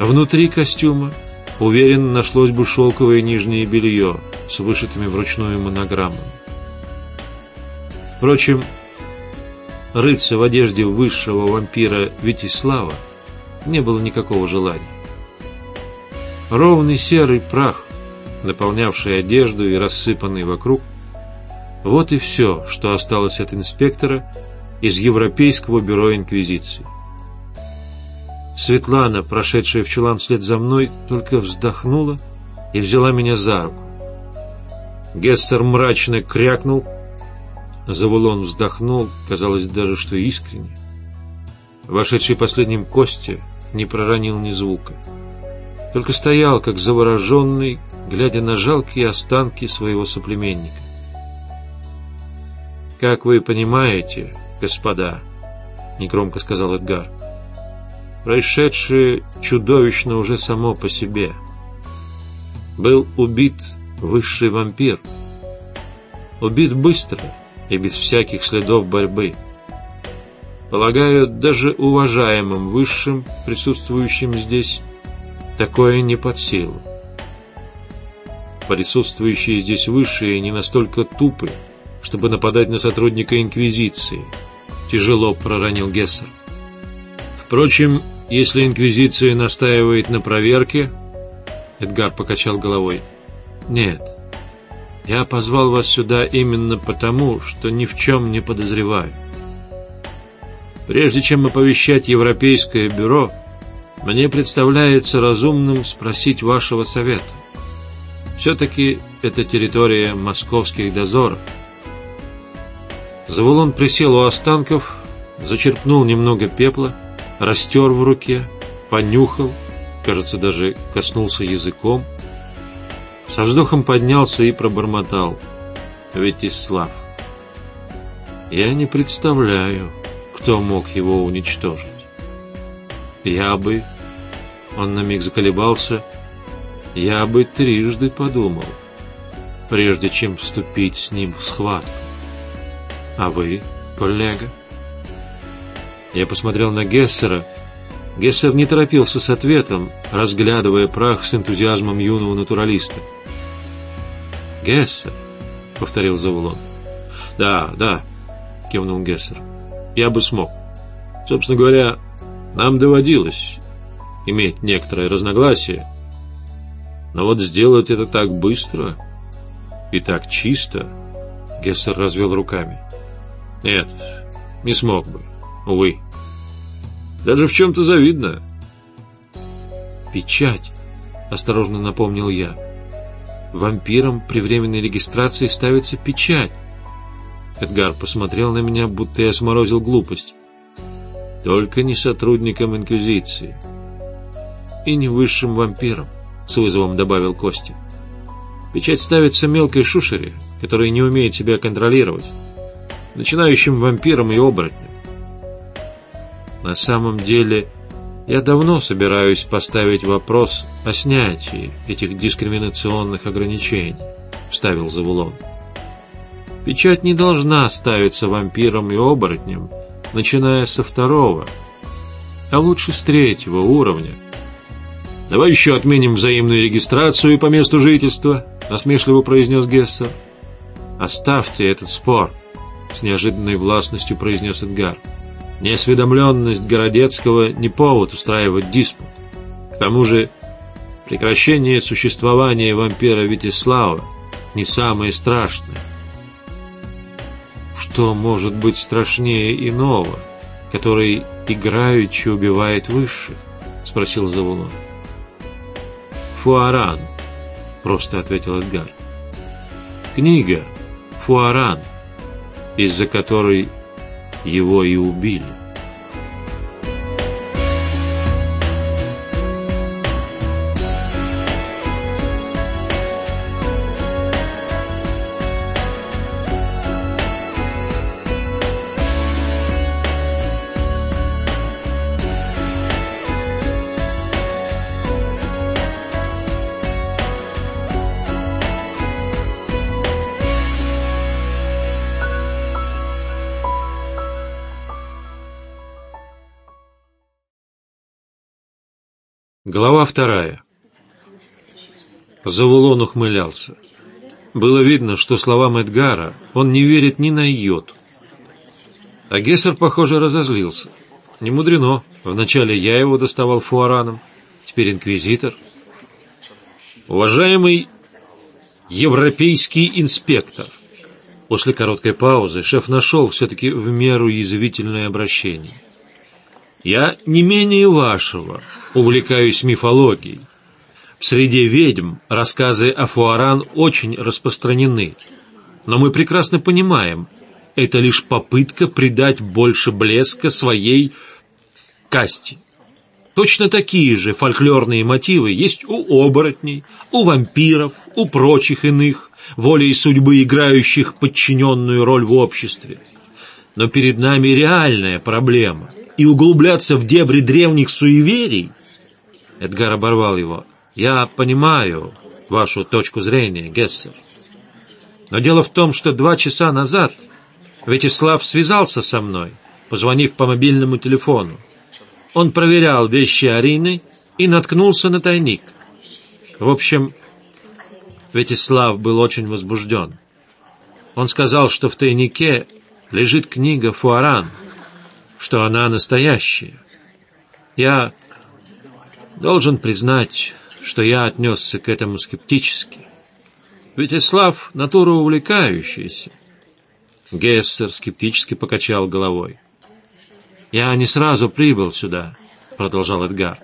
Внутри костюма уверенно нашлось бы шелковое нижнее белье с вышитыми вручную монограммами. Впрочем, рыться в одежде высшего вампира Витислава не было никакого желания. Ровный серый прах, наполнявший одежду и рассыпанный вокруг, вот и все, что осталось от инспектора из Европейского бюро Инквизиции. Светлана, прошедшая в чулан вслед за мной, только вздохнула и взяла меня за руку. Гессер мрачно крякнул Завулон вздохнул, казалось даже, что искренне. Вошедший последним Костя не проронил ни звука. Только стоял, как завороженный, глядя на жалкие останки своего соплеменника. «Как вы понимаете, господа», — негромко сказал Эдгар, — «происшедшее чудовищно уже само по себе. Был убит высший вампир. Убит быстро» и без всяких следов борьбы. Полагаю, даже уважаемым высшим, присутствующим здесь, такое не под силу. Присутствующие здесь высшие не настолько тупы, чтобы нападать на сотрудника Инквизиции, тяжело проронил Гессер. Впрочем, если Инквизиция настаивает на проверке, Эдгар покачал головой, нет, я позвал вас сюда именно потому, что ни в чем не подозреваю. Прежде чем оповещать Европейское бюро, мне представляется разумным спросить вашего совета. Все-таки это территория московских дозоров. Завулон присел у останков, зачерпнул немного пепла, растер в руке, понюхал, кажется, даже коснулся языком — со вздохом поднялся и пробормотал. Витислав. Я не представляю, кто мог его уничтожить. Я бы Он на миг заколебался. Я бы трижды подумал, прежде чем вступить с ним в схватку. А вы, коллега? Я посмотрел на Гессера. Гессер не торопился с ответом, разглядывая прах с энтузиазмом юного натуралиста. «Гессер», — повторил Завулон. «Да, да», — кивнул Гессер. «Я бы смог. Собственно говоря, нам доводилось иметь некоторое разногласие, но вот сделать это так быстро и так чисто...» Гессер развел руками. «Нет, не смог бы, увы. Даже в чем-то завидно». «Печать», — осторожно напомнил я. «Вампирам при временной регистрации ставится печать». Эдгар посмотрел на меня, будто я сморозил глупость. «Только не сотрудникам Инквизиции». «И не высшим вампирам», — с вызовом добавил Костя. «Печать ставится мелкой шушере, которая не умеет себя контролировать, начинающим вампирам и оборотням. На самом деле, я давно собираюсь поставить вопрос о снятии этих дискриминационных ограничений, вставил Завулон. Печать не должна ставиться вампирам и оборотням, начиная со второго, а лучше с третьего уровня. «Давай еще отменим взаимную регистрацию по месту жительства», — насмешливо произнес Гессер. «Оставьте этот спор», — с неожиданной властностью произнес Эдгар. Неосведомленность Городецкого не повод устраивать диспут. К тому же прекращение существования вампира Витислава не самое страшное. Что может быть страшнее иного, который играючи убивает высших? Спросил Завулон. Фуаран, просто ответил Эдгар. Книга Фуаран, из-за которой его и убили. Глава вторая. Завулон ухмылялся. Было видно, что словам Эдгара он не верит ни на йоту. А Гессер, похоже, разозлился. Не мудрено. Вначале я его доставал фуараном, теперь инквизитор. Уважаемый европейский инспектор. После короткой паузы шеф нашел все-таки в меру язвительное обращение. Я не менее вашего увлекаюсь мифологией. В среде ведьм рассказы о Фуаран очень распространены. Но мы прекрасно понимаем, это лишь попытка придать больше блеска своей касте. Точно такие же фольклорные мотивы есть у оборотней, у вампиров, у прочих иных, волей судьбы играющих подчиненную роль в обществе. Но перед нами реальная проблема – и углубляться в дебри древних суеверий... Эдгар оборвал его. Я понимаю вашу точку зрения, Гессер. Но дело в том, что два часа назад Вячеслав связался со мной, позвонив по мобильному телефону. Он проверял вещи Арины и наткнулся на тайник. В общем, Вячеслав был очень возбужден. Он сказал, что в тайнике лежит книга Фуаран — что она настоящая. Я должен признать, что я отнесся к этому скептически. Вячеслав — натура увлекающаяся. Гессер скептически покачал головой. «Я не сразу прибыл сюда», — продолжал Эдгар.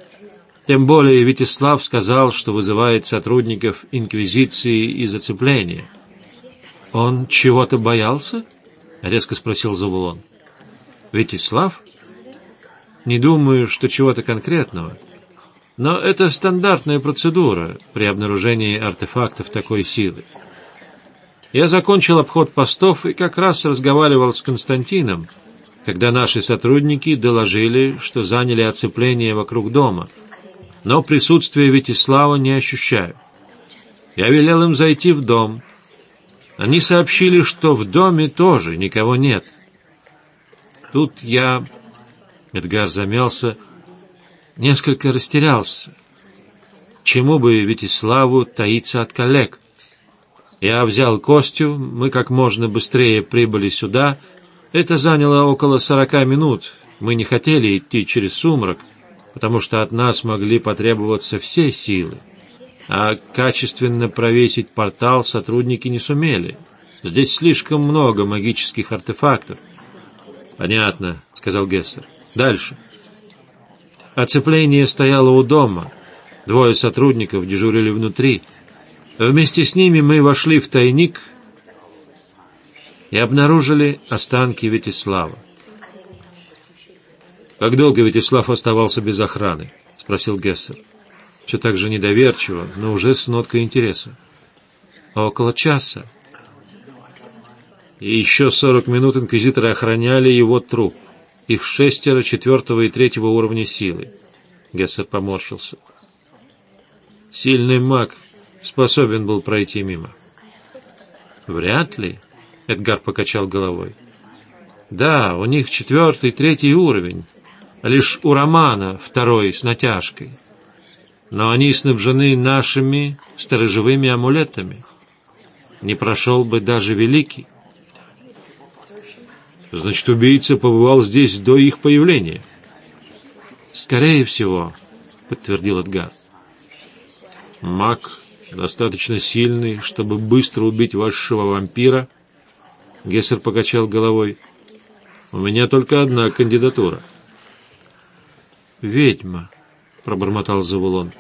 «Тем более Вячеслав сказал, что вызывает сотрудников Инквизиции и зацепления». «Он чего-то боялся?» — резко спросил Завулон. Вячеслав? Не думаю, что чего-то конкретного. Но это стандартная процедура при обнаружении артефактов такой силы. Я закончил обход постов и как раз разговаривал с Константином, когда наши сотрудники доложили, что заняли оцепление вокруг дома. но присутствия Витислава не ощущаю. Я велел им зайти в дом. Они сообщили, что в доме тоже никого нет. Тут я... Эдгар замялся, несколько растерялся. Чему бы Витиславу таиться от коллег? Я взял Костю, мы как можно быстрее прибыли сюда. Это заняло около сорока минут. Мы не хотели идти через сумрак, потому что от нас могли потребоваться все силы. А качественно провесить портал сотрудники не сумели. Здесь слишком много магических артефактов. «Понятно», — сказал Гессер. «Дальше». Оцепление стояло у дома. Двое сотрудников дежурили внутри — Вместе с ними мы вошли в тайник и обнаружили останки Витислава. «Как долго Витислав оставался без охраны?» — спросил Гессер. Все так же недоверчиво, но уже с ноткой интереса. «Около часа». И еще сорок минут инквизиторы охраняли его труп. Их шестеро четвертого и третьего уровня силы. Гессер поморщился. Сильный маг способен был пройти мимо. Вряд ли, Эдгар покачал головой. Да, у них четвертый, третий уровень, лишь у Романа второй с натяжкой. Но они снабжены нашими сторожевыми амулетами. Не прошел бы даже Великий. Значит, убийца побывал здесь до их появления. Скорее всего, подтвердил Эдгар. Маг достаточно сильный, чтобы быстро убить вашего вампира? Гессер покачал головой. У меня только одна кандидатура. Ведьма, пробормотал Завулон.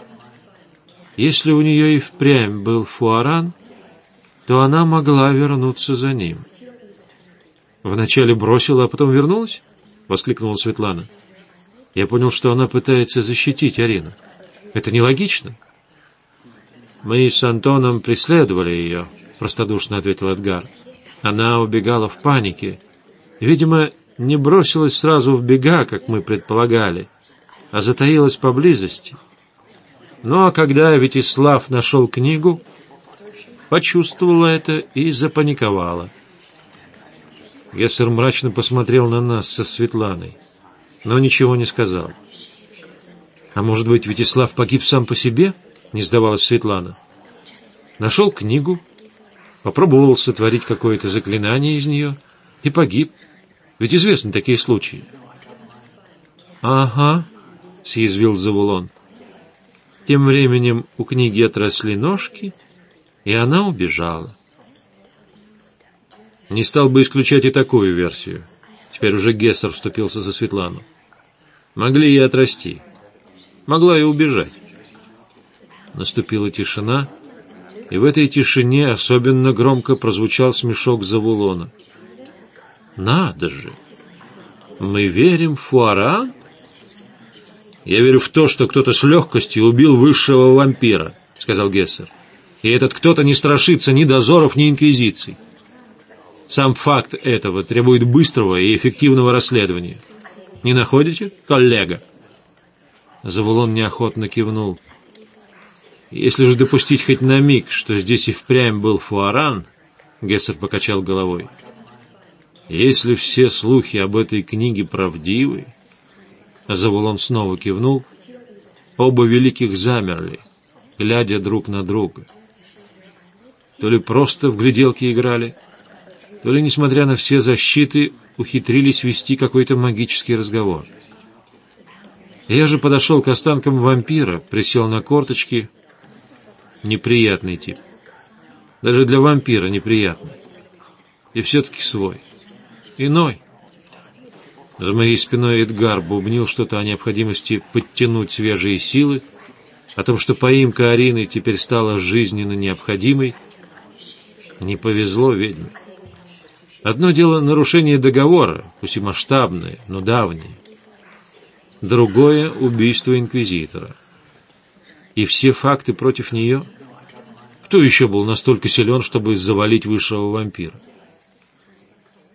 Если у нее и впрямь был фуаран, то она могла вернуться за ним. Вначале бросила, а потом вернулась? Воскликнула Светлана. Я понял, что она пытается защитить Арину. Это нелогично. «Мы с Антоном преследовали ее», — простодушно ответил Эдгар. Она убегала в панике. Видимо, не бросилась сразу в бега, как мы предполагали, а затаилась поблизости. Ну а когда Витислав нашел книгу, почувствовала это и запаниковала. Гессер мрачно посмотрел на нас со Светланой, но ничего не сказал. «А может быть, Витислав погиб сам по себе?» — не сдавалась Светлана. Нашел книгу, попробовал сотворить какое-то заклинание из нее и погиб. Ведь известны такие случаи. — Ага, — съязвил Завулон. Тем временем у книги отросли ножки, и она убежала. Не стал бы исключать и такую версию. Теперь уже Гессер вступился за Светлану. Могли и отрасти. Могла и убежать. Наступила тишина, и в этой тишине особенно громко прозвучал смешок Завулона. «Надо же! Мы верим в Фуара?» «Я верю в то, что кто-то с легкостью убил высшего вампира», — сказал Гессер. «И этот кто-то не страшится ни дозоров, ни инквизиций. Сам факт этого требует быстрого и эффективного расследования. Не находите, коллега?» Завулон неохотно кивнул. Если же допустить хоть на миг, что здесь и впрямь был Фуаран, Гессер покачал головой. Если все слухи об этой книге правдивы, Завулон снова кивнул, оба великих замерли, глядя друг на друга. То ли просто в гляделки играли, то ли, несмотря на все защиты, ухитрились вести какой-то магический разговор. Я же подошел к останкам вампира, присел на корточки, неприятный тип. Даже для вампира неприятный. И все-таки свой. Иной. За моей спиной Эдгар бубнил что-то о необходимости подтянуть свежие силы, о том, что поимка Арины теперь стала жизненно необходимой. Не повезло ведьме. Одно дело нарушение договора, пусть и масштабное, но давнее. Другое — убийство инквизитора и все факты против нее? Кто еще был настолько силен, чтобы завалить высшего вампира?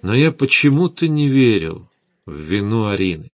Но я почему-то не верил в вину Арины.